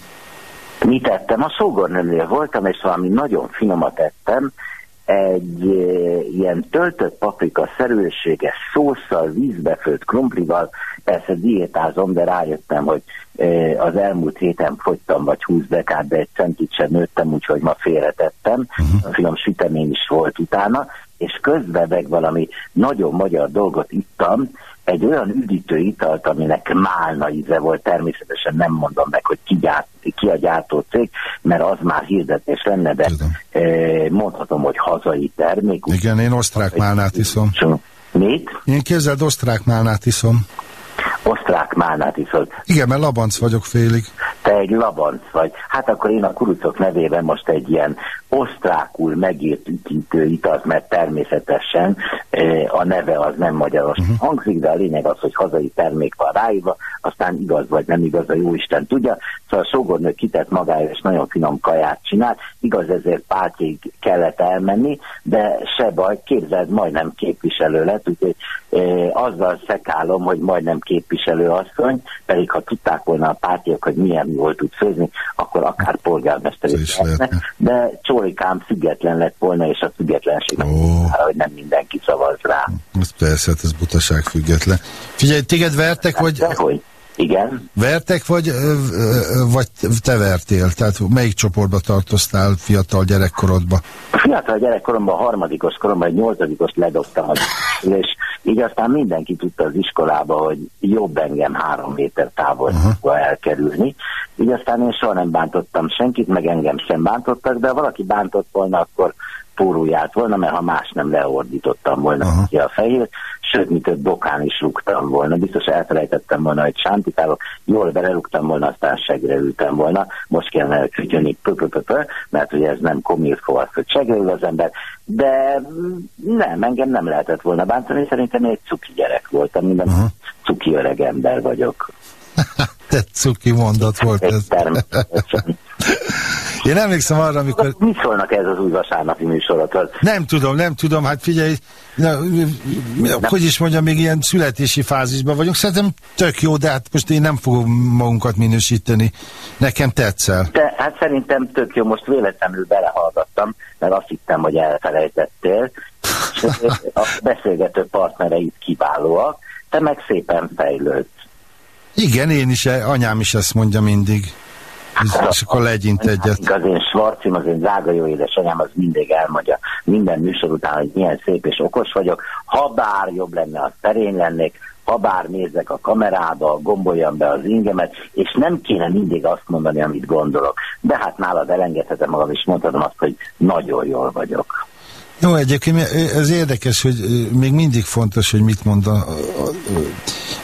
Mit tettem? A szógornőnél voltam, és valami nagyon finomat ettem, egy ilyen töltött paprika szerűséges szószal, vízbefőtt krumplival, persze diétázom, de rájöttem, hogy az elmúlt héten fogytam vagy 20 dekát, de egy centit sem nőttem, úgyhogy ma félretettem. Uh-huh. Finom sütemény is volt utána, és közben meg valami nagyon magyar dolgot ittam, egy olyan üdítő italt, aminek málna íze volt, természetesen nem mondom meg, hogy ki, gyárt, ki a gyártó cég, mert az már hirdetés lenne, de Tudom. eh, mondhatom, hogy hazai termék. Igen, én osztrák málnát iszom. Mit? Én képzeld, osztrák málnát iszom. Osztrák málnát iszol. Igen, mert labanc vagyok félig. Te egy labanc vagy. Hát akkor én a kurucok nevében most egy ilyen osztrákul megírt üdítő italt, mert természetesen eh, a neve az nem magyaros uh-huh. hangzik, de a lényeg az, hogy hazai termék van ráírva, aztán igaz vagy nem igaz, a jó Isten tudja. Szóval a sógornő kitett magára, és nagyon finom kaját csinál. Igaz, ezért pártig kellett elmenni, de se baj, képzeld, majdnem képviselő lett, úgyhogy eh, azzal szekálom, hogy majdnem képviselő asszony, pedig ha tudták volna a pártiak, hogy milyen jól tud főzni, akkor akár polgármester is lehetne. De Csólikám független lett volna, és a függetlenség, Ó. hogy nem mindenki szavaz rá. Ez persze, hát ez butaság független. Figyelj, téged vertek, vagy, De hogy? Igen. vertek, vagy, vagy te vertél? Tehát melyik csoportba tartoztál fiatal gyerekkorodba? Fiatal gyerekkoromban, a harmadikos koromban egy nyolcadikos ledobtam és így aztán mindenki tudta az iskolába, hogy jobb engem három méter távolságba elkerülni. Így aztán én soha nem bántottam senkit, meg engem sem bántottak, de ha valaki bántott volna, akkor pórújált volna, mert ha más nem leordítottam volna Aha. ki a fejét, sőt, mint egy dokán is rúgtam volna. Biztos elfelejtettem volna, hogy sántitálok, jól berelugtam volna, aztán segre ültem volna. Most kellene elküldjönni pö mert hogy ez nem komilfó az, hogy segre ül az ember. De nem, engem nem lehetett volna bántani, szerintem én egy cuki gyerek voltam, minden Aha. cuki öreg ember vagyok. Te cuki mondat volt Egy ez. természetesen. Én emlékszem arra, amikor... Mit szólnak ez az új vasárnapi műsorothoz? Nem tudom, nem tudom, hát figyelj, na, hogy is mondjam, még ilyen születési fázisban vagyunk. Szerintem tök jó, de hát most én nem fogom magunkat minősíteni. Nekem tetszel. De hát szerintem tök jó, most véletlenül belehallgattam, mert azt hittem, hogy elfelejtettél. És a beszélgető partnereid kiválóak, te meg szépen fejlődsz. Igen, én is, anyám is ezt mondja mindig. És akkor legyint egyet. Az én svarcim, az én drága jó édesanyám, az mindig elmondja minden műsor után, hogy milyen szép és okos vagyok. Ha bár jobb lenne, az szerény lennék, ha bár nézzek a kamerába, gomboljam be az ingemet, és nem kéne mindig azt mondani, amit gondolok. De hát nálad elengedhetem magam, és mondhatom azt, hogy nagyon jól vagyok. Jó, egyébként ez érdekes, hogy még mindig fontos, hogy mit mond a, a,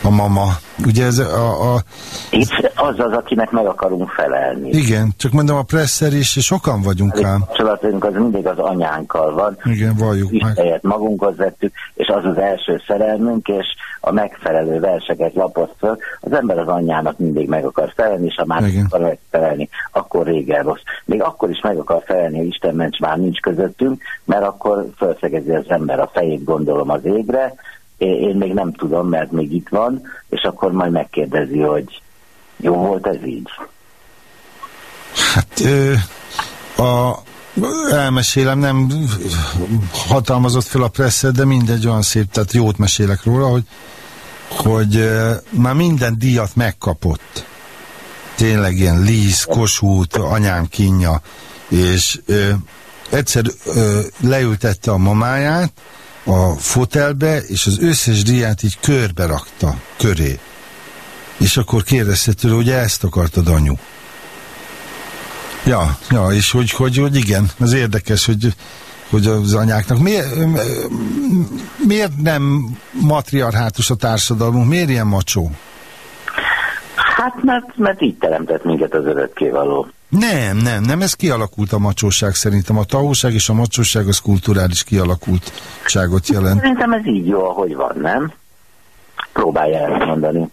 a mama. Ugye ez a... a... Itt az az, akinek meg akarunk felelni. Igen, csak mondom a presszer is, sokan vagyunk ám. A kapcsolatunk az mindig az anyánkkal van. Igen, valljuk meg. Helyet magunkhoz vettük, és az az első szerelmünk, és a megfelelő verseket lapozt föl. Az ember az anyjának mindig meg akar felelni, és ha már Igen. akar megfelelni, akkor régen rossz. Még akkor is meg akar felelni, hogy Isten ments már nincs közöttünk, mert akkor felszegezi az ember a fejét, gondolom az égre, én még nem tudom, mert még itt van, és akkor majd megkérdezi, hogy jó volt ez így? Hát a, elmesélem, nem hatalmazott fel a presszet, de mindegy olyan szép, tehát jót mesélek róla, hogy, hogy ö, már minden díjat megkapott. Tényleg ilyen Líz, Kossuth, anyám kínja, és ö, egyszer ö, leültette a mamáját, a fotelbe, és az összes diát így körbe rakta, köré. És akkor kérdezte tőle, hogy ezt akartad anyu. Ja, ja, és hogy, hogy, hogy igen, az érdekes, hogy, hogy az anyáknak miért, miért nem matriarhátus a társadalmunk, miért ilyen macsó? Hát mert, mert így teremtett minket az örökkévaló. Nem, nem, nem, ez kialakult a macsóság szerintem. A tahóság és a macsóság az kulturális kialakultságot jelent. Szerintem ez így jó, ahogy van, nem? Próbálja elmondani.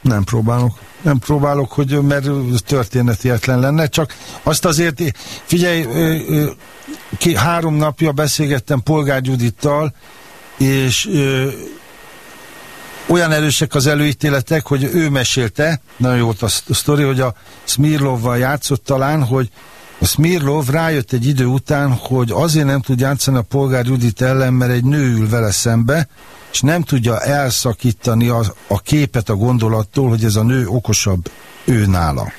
Nem próbálok. Nem próbálok, hogy mert történetietlen lenne, csak azt azért, figyelj, ki, három napja beszélgettem Polgár Gyudittal, és olyan erősek az előítéletek, hogy ő mesélte, nagyon jó a, a sztori, hogy a Smirlovval játszott talán, hogy a Smirlov rájött egy idő után, hogy azért nem tud játszani a polgár Judit ellen, mert egy nő ül vele szembe, és nem tudja elszakítani a, a képet a gondolattól, hogy ez a nő okosabb ő nála.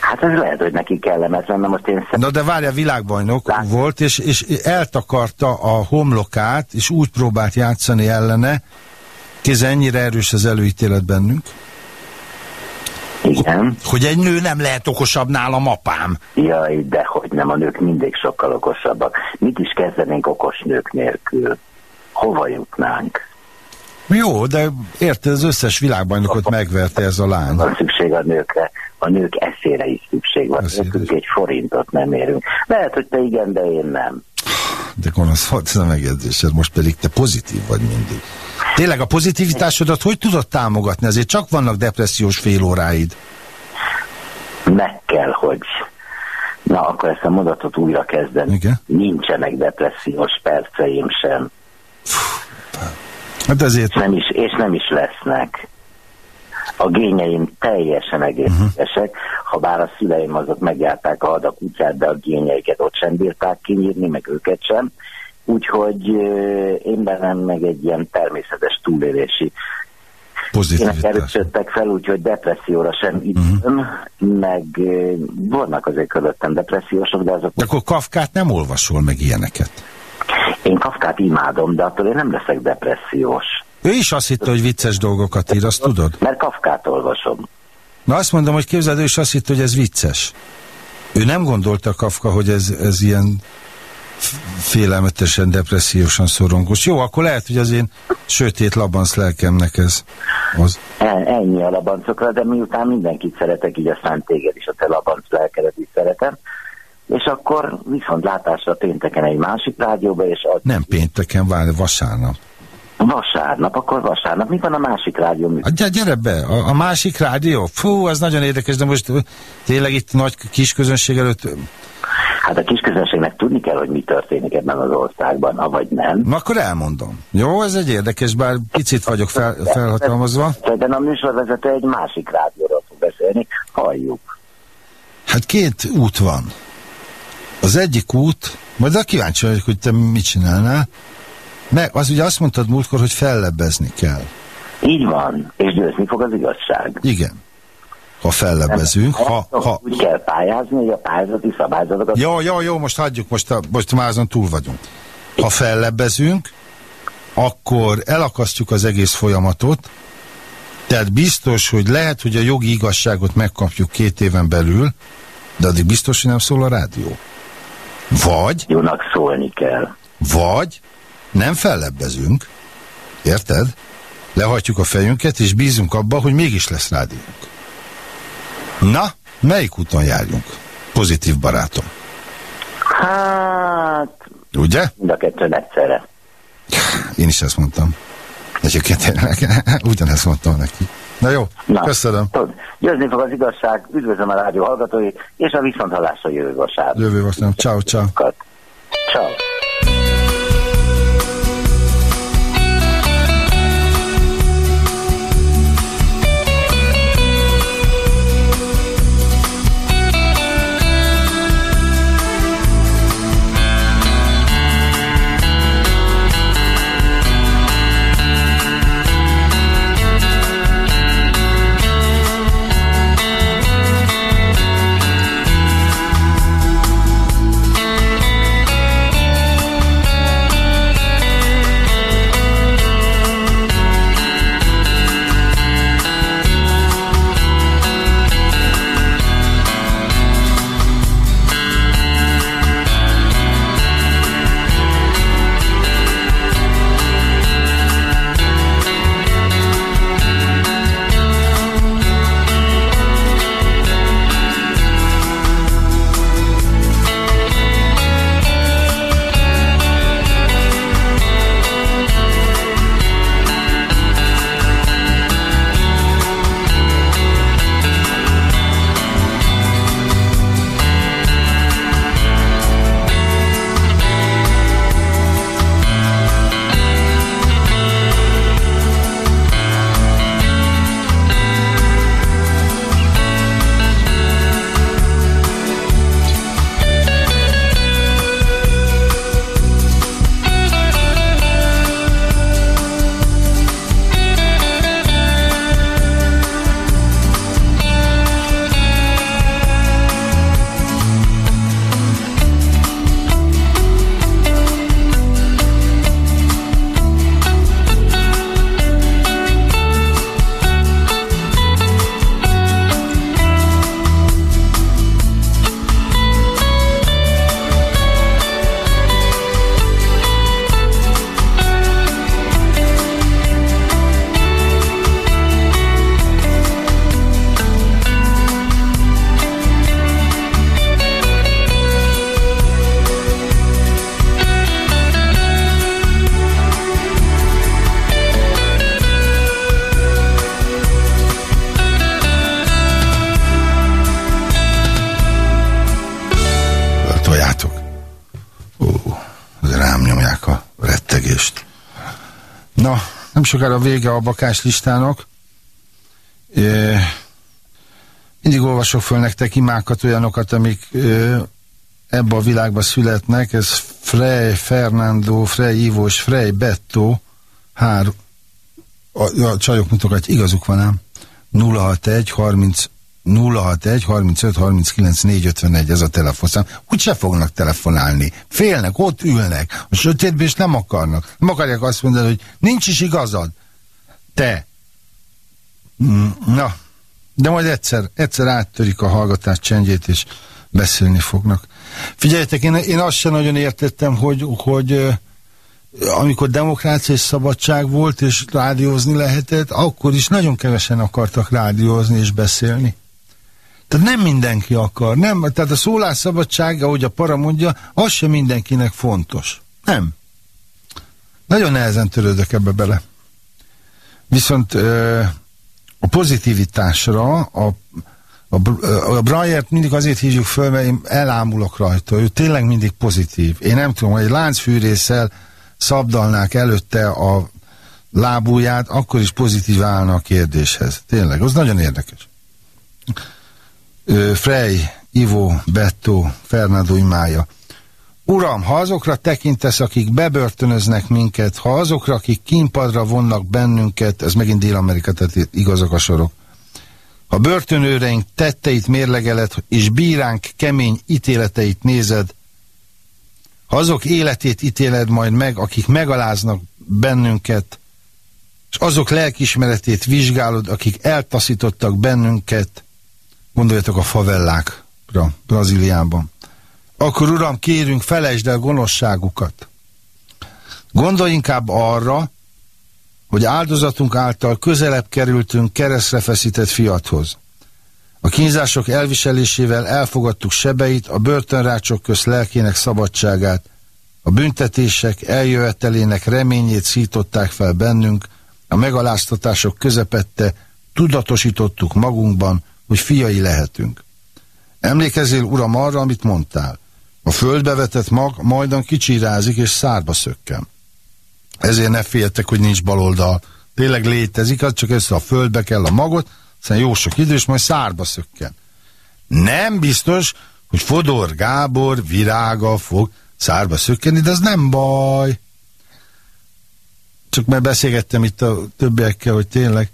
Hát ez lehet, hogy neki kellemetlen, na most én Na de várja, világbajnok Lát. volt, és, és eltakarta a homlokát, és úgy próbált játszani ellene, Kéz ennyire erős az előítélet bennünk? Igen. Hogy egy nő nem lehet okosabb nálam, apám. Jaj, de hogy nem, a nők mindig sokkal okosabbak. Mit is kezdenénk okos nők nélkül? Hova jutnánk? Jó, de érted, az összes világbajnokot megverte ez a lány. Van szükség a nőkre, a nők eszére is szükség van. Nőkünk egy forintot nem érünk. Lehet, hogy te igen, de én nem. De gonosz volt ez a megjegyzésed, most pedig te pozitív vagy mindig. Tényleg a pozitivitásodat hogy tudod támogatni? Azért csak vannak depressziós félóráid. Meg kell, hogy Na, akkor ezt a mondatot újra kezdem. Igen? Nincsenek depressziós perceim sem. Hát ezért... És nem is, és nem is lesznek. A gényeim teljesen egészségesek, uh-huh. ha bár a szüleim azok megjárták a hadak utcát, de a gényeiket ott sem bírták kinyírni, meg őket sem. Úgyhogy én bennem meg egy ilyen természetes túlélési erősödtek fel, úgyhogy depresszióra sem időm, uh-huh. meg vannak azért körülöttem depressziósok, de azok... De akkor Kafkát nem olvasol meg ilyeneket? Én Kafkát imádom, de attól én nem leszek depressziós. Ő is azt hitte, hogy vicces dolgokat ír, azt tudod? Mert Kafkát olvasom. Na azt mondom, hogy képzeld, ő is azt hitte, hogy ez vicces. Ő nem gondolta Kafka, hogy ez, ez ilyen félelmetesen, depressziósan szorongós. Jó, akkor lehet, hogy az én sötét labanc lelkemnek ez az. Ennyi a labancokra, de miután mindenkit szeretek, így aztán téged is a te labanc lelkedet is szeretem. És akkor viszont látásra pénteken egy másik rádióba, és. Nem pénteken, várj, vasárnap. Vasárnap, akkor vasárnap. Mi van a másik rádió? A, gyere be, a, a másik rádió? Fú, az nagyon érdekes, de most tényleg itt nagy kis közönség előtt Hát a kisközönségnek tudni kell, hogy mi történik ebben az országban, avagy nem. Na akkor elmondom. Jó, ez egy érdekes, bár picit vagyok fel, felhatalmazva. Szerintem a műsorvezető egy másik rádióról fog beszélni, halljuk. Hát két út van. Az egyik út, majd a kíváncsi vagyok, hogy te mit csinálnál, meg az ugye azt mondtad múltkor, hogy fellebbezni kell. Így van, és győzni fog az igazság. Igen. Ha fellebbezünk, ha, ha... Úgy kell pályázni, hogy a pályázati szabályzatokat... Jó, jó, jó, most hagyjuk, most, a, most már azon túl vagyunk. Ha fellebbezünk, akkor elakasztjuk az egész folyamatot, tehát biztos, hogy lehet, hogy a jogi igazságot megkapjuk két éven belül, de addig biztos, hogy nem szól a rádió. Vagy... Jónak szólni kell. Vagy nem fellebbezünk, érted? Lehajtjuk a fejünket, és bízunk abba, hogy mégis lesz rádiónk. Na, melyik úton járjunk? Pozitív barátom. Hát... Ugye? Mind a kettőn egyszerre. Én is ezt mondtam. Egyébként tényleg ugyanezt mondtam neki. Na jó, Na, köszönöm. Tud, győzni fog az igazság, üdvözlöm a rádió hallgatói, és a viszonthallásra jövő vasárnap. Jövő vasárnap, ciao, ciao. Ciao. Sokára vége a bakás listának. É, mindig olvasok föl nektek imákat, olyanokat, amik ö, ebbe a világba születnek. Ez Frey, Fernando, Frey Ivo és Frey Betto, hár, a, a csajok mutogatják, igazuk van ám, 061 30 061 35 39 451 ez a telefonszám. Úgy se fognak telefonálni. Félnek, ott ülnek. A sötétben és nem akarnak. Nem akarják azt mondani, hogy nincs is igazad. Te. Na, de majd egyszer, egyszer áttörik a hallgatás csendjét, és beszélni fognak. Figyeljetek, én, én azt sem nagyon értettem, hogy, hogy amikor demokrácia és szabadság volt, és rádiózni lehetett, akkor is nagyon kevesen akartak rádiózni és beszélni. Tehát nem mindenki akar. Nem, tehát a szólásszabadság, ahogy a para mondja, az sem mindenkinek fontos. Nem. Nagyon nehezen törődök ebbe bele. Viszont a pozitivitásra, a, A, a Bryert mindig azért hívjuk föl, mert én elámulok rajta. Ő tényleg mindig pozitív. Én nem tudom, hogy egy láncfűrészsel szabdalnák előtte a lábúját, akkor is pozitív állna a kérdéshez. Tényleg, az nagyon érdekes. Frey, Ivo, Betto, Fernando Imája. Uram, ha azokra tekintesz, akik bebörtönöznek minket, ha azokra, akik kínpadra vonnak bennünket, ez megint Dél-Amerika, tehát igazak a sorok, ha börtönőreink tetteit mérlegeled, és bíránk kemény ítéleteit nézed, ha azok életét ítéled majd meg, akik megaláznak bennünket, és azok lelkismeretét vizsgálod, akik eltaszítottak bennünket, gondoljatok a favellákra Brazíliában, akkor uram, kérünk, felejtsd el gonoszságukat. Gondolj inkább arra, hogy áldozatunk által közelebb kerültünk keresztre feszített fiathoz. A kínzások elviselésével elfogadtuk sebeit, a börtönrácsok köz lelkének szabadságát, a büntetések eljövetelének reményét szították fel bennünk, a megaláztatások közepette tudatosítottuk magunkban, hogy fiai lehetünk. Emlékezzél, uram, arra, amit mondtál. A földbe vetett mag majdan kicsirázik és szárba szökken. Ezért ne féltek, hogy nincs baloldal. Tényleg létezik, az csak össze a földbe kell a magot, aztán jó sok idő, és majd szárba szökken. Nem biztos, hogy Fodor Gábor virága fog szárba szökkenni, de az nem baj. Csak mert beszélgettem itt a többiekkel, hogy tényleg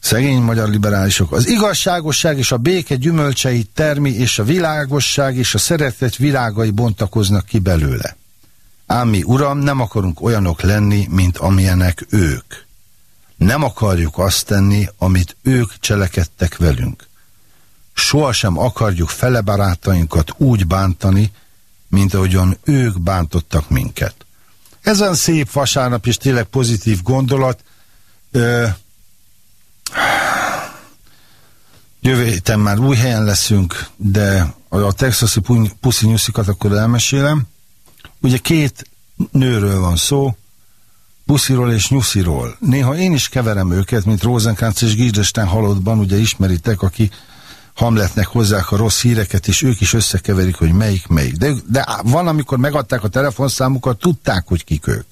szegény magyar liberálisok. Az igazságosság és a béke gyümölcseit termi, és a világosság és a szeretet virágai bontakoznak ki belőle. Ám mi, uram, nem akarunk olyanok lenni, mint amilyenek ők. Nem akarjuk azt tenni, amit ők cselekedtek velünk. Sohasem akarjuk fele barátainkat úgy bántani, mint ahogyan ők bántottak minket. Ezen szép vasárnap is tényleg pozitív gondolat. Ö, jövő héten már új helyen leszünk, de a texasi puszi nyuszikat akkor elmesélem. Ugye két nőről van szó, Pusziról és Nyusziról. Néha én is keverem őket, mint Rosenkrantz és Gildesten halottban, ugye ismeritek, aki Hamletnek hozzák a rossz híreket, és ők is összekeverik, hogy melyik melyik. De, de van, amikor megadták a telefonszámukat, tudták, hogy kik ők.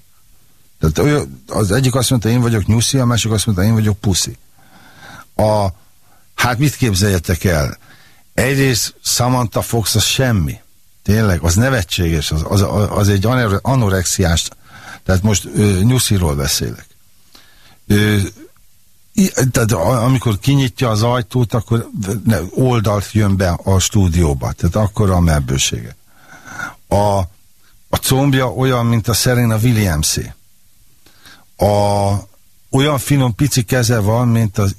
Tehát az egyik azt mondta, én vagyok Nyuszi, a másik azt mondta, én vagyok Puszi. A, hát mit képzeljetek el? Egyrészt Samantha Fox az semmi. Tényleg, az nevetséges, az, az, az egy anorexiás, tehát most ö, nyusziról beszélek. Ö, tehát amikor kinyitja az ajtót, akkor oldalt jön be a stúdióba, tehát akkor a mebbősége. A, a combja olyan, mint a Serena williams -é. A, olyan finom pici keze van, mint az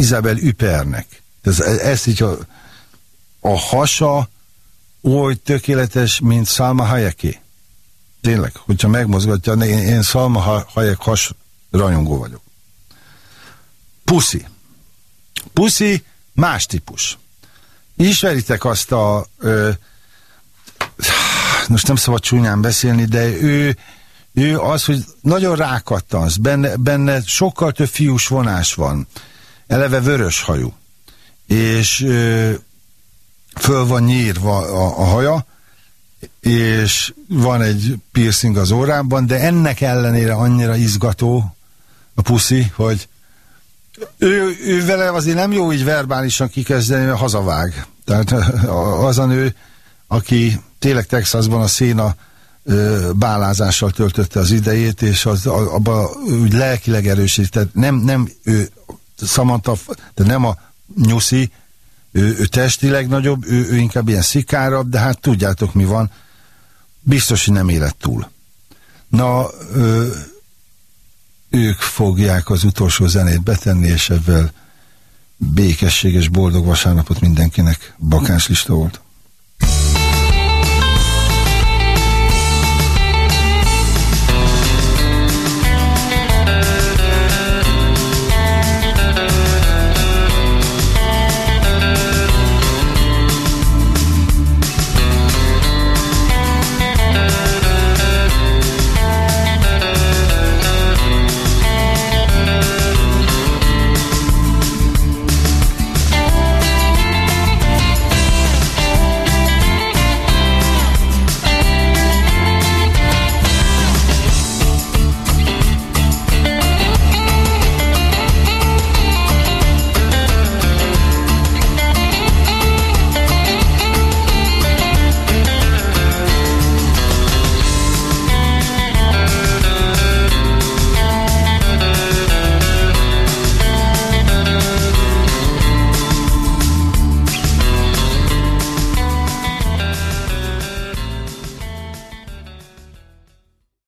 Isabel Üpernek. Ez, ez így a, a hasa oly tökéletes, mint Salma Hayeké. Tényleg, hogyha megmozgatja, én, én Salma Hayek has rajongó vagyok. Puszi. Puszi más típus. Ismeritek azt a ö, most nem szabad csúnyán beszélni, de ő, ő az, hogy nagyon rákattansz, benne, benne sokkal több fiús vonás van, eleve vörös hajú, és ö, föl van nyírva a, a haja, és van egy piercing az órában, de ennek ellenére annyira izgató a puszi, hogy ő, ő vele azért nem jó így verbálisan kikezdeni, mert hazavág. Tehát az a nő, aki tényleg Texasban a széna bálázással töltötte az idejét, és az, abban úgy lelkileg erősít. Tehát nem, nem ő, Samantha, de nem a nyuszi, ő, ő testileg nagyobb, ő, ő inkább ilyen szikárabb, de hát tudjátok mi van, biztos, hogy nem élet túl. Na, ö, ők fogják az utolsó zenét betenni, és ebben békesség és boldog vasárnapot mindenkinek. Bakáns lista volt.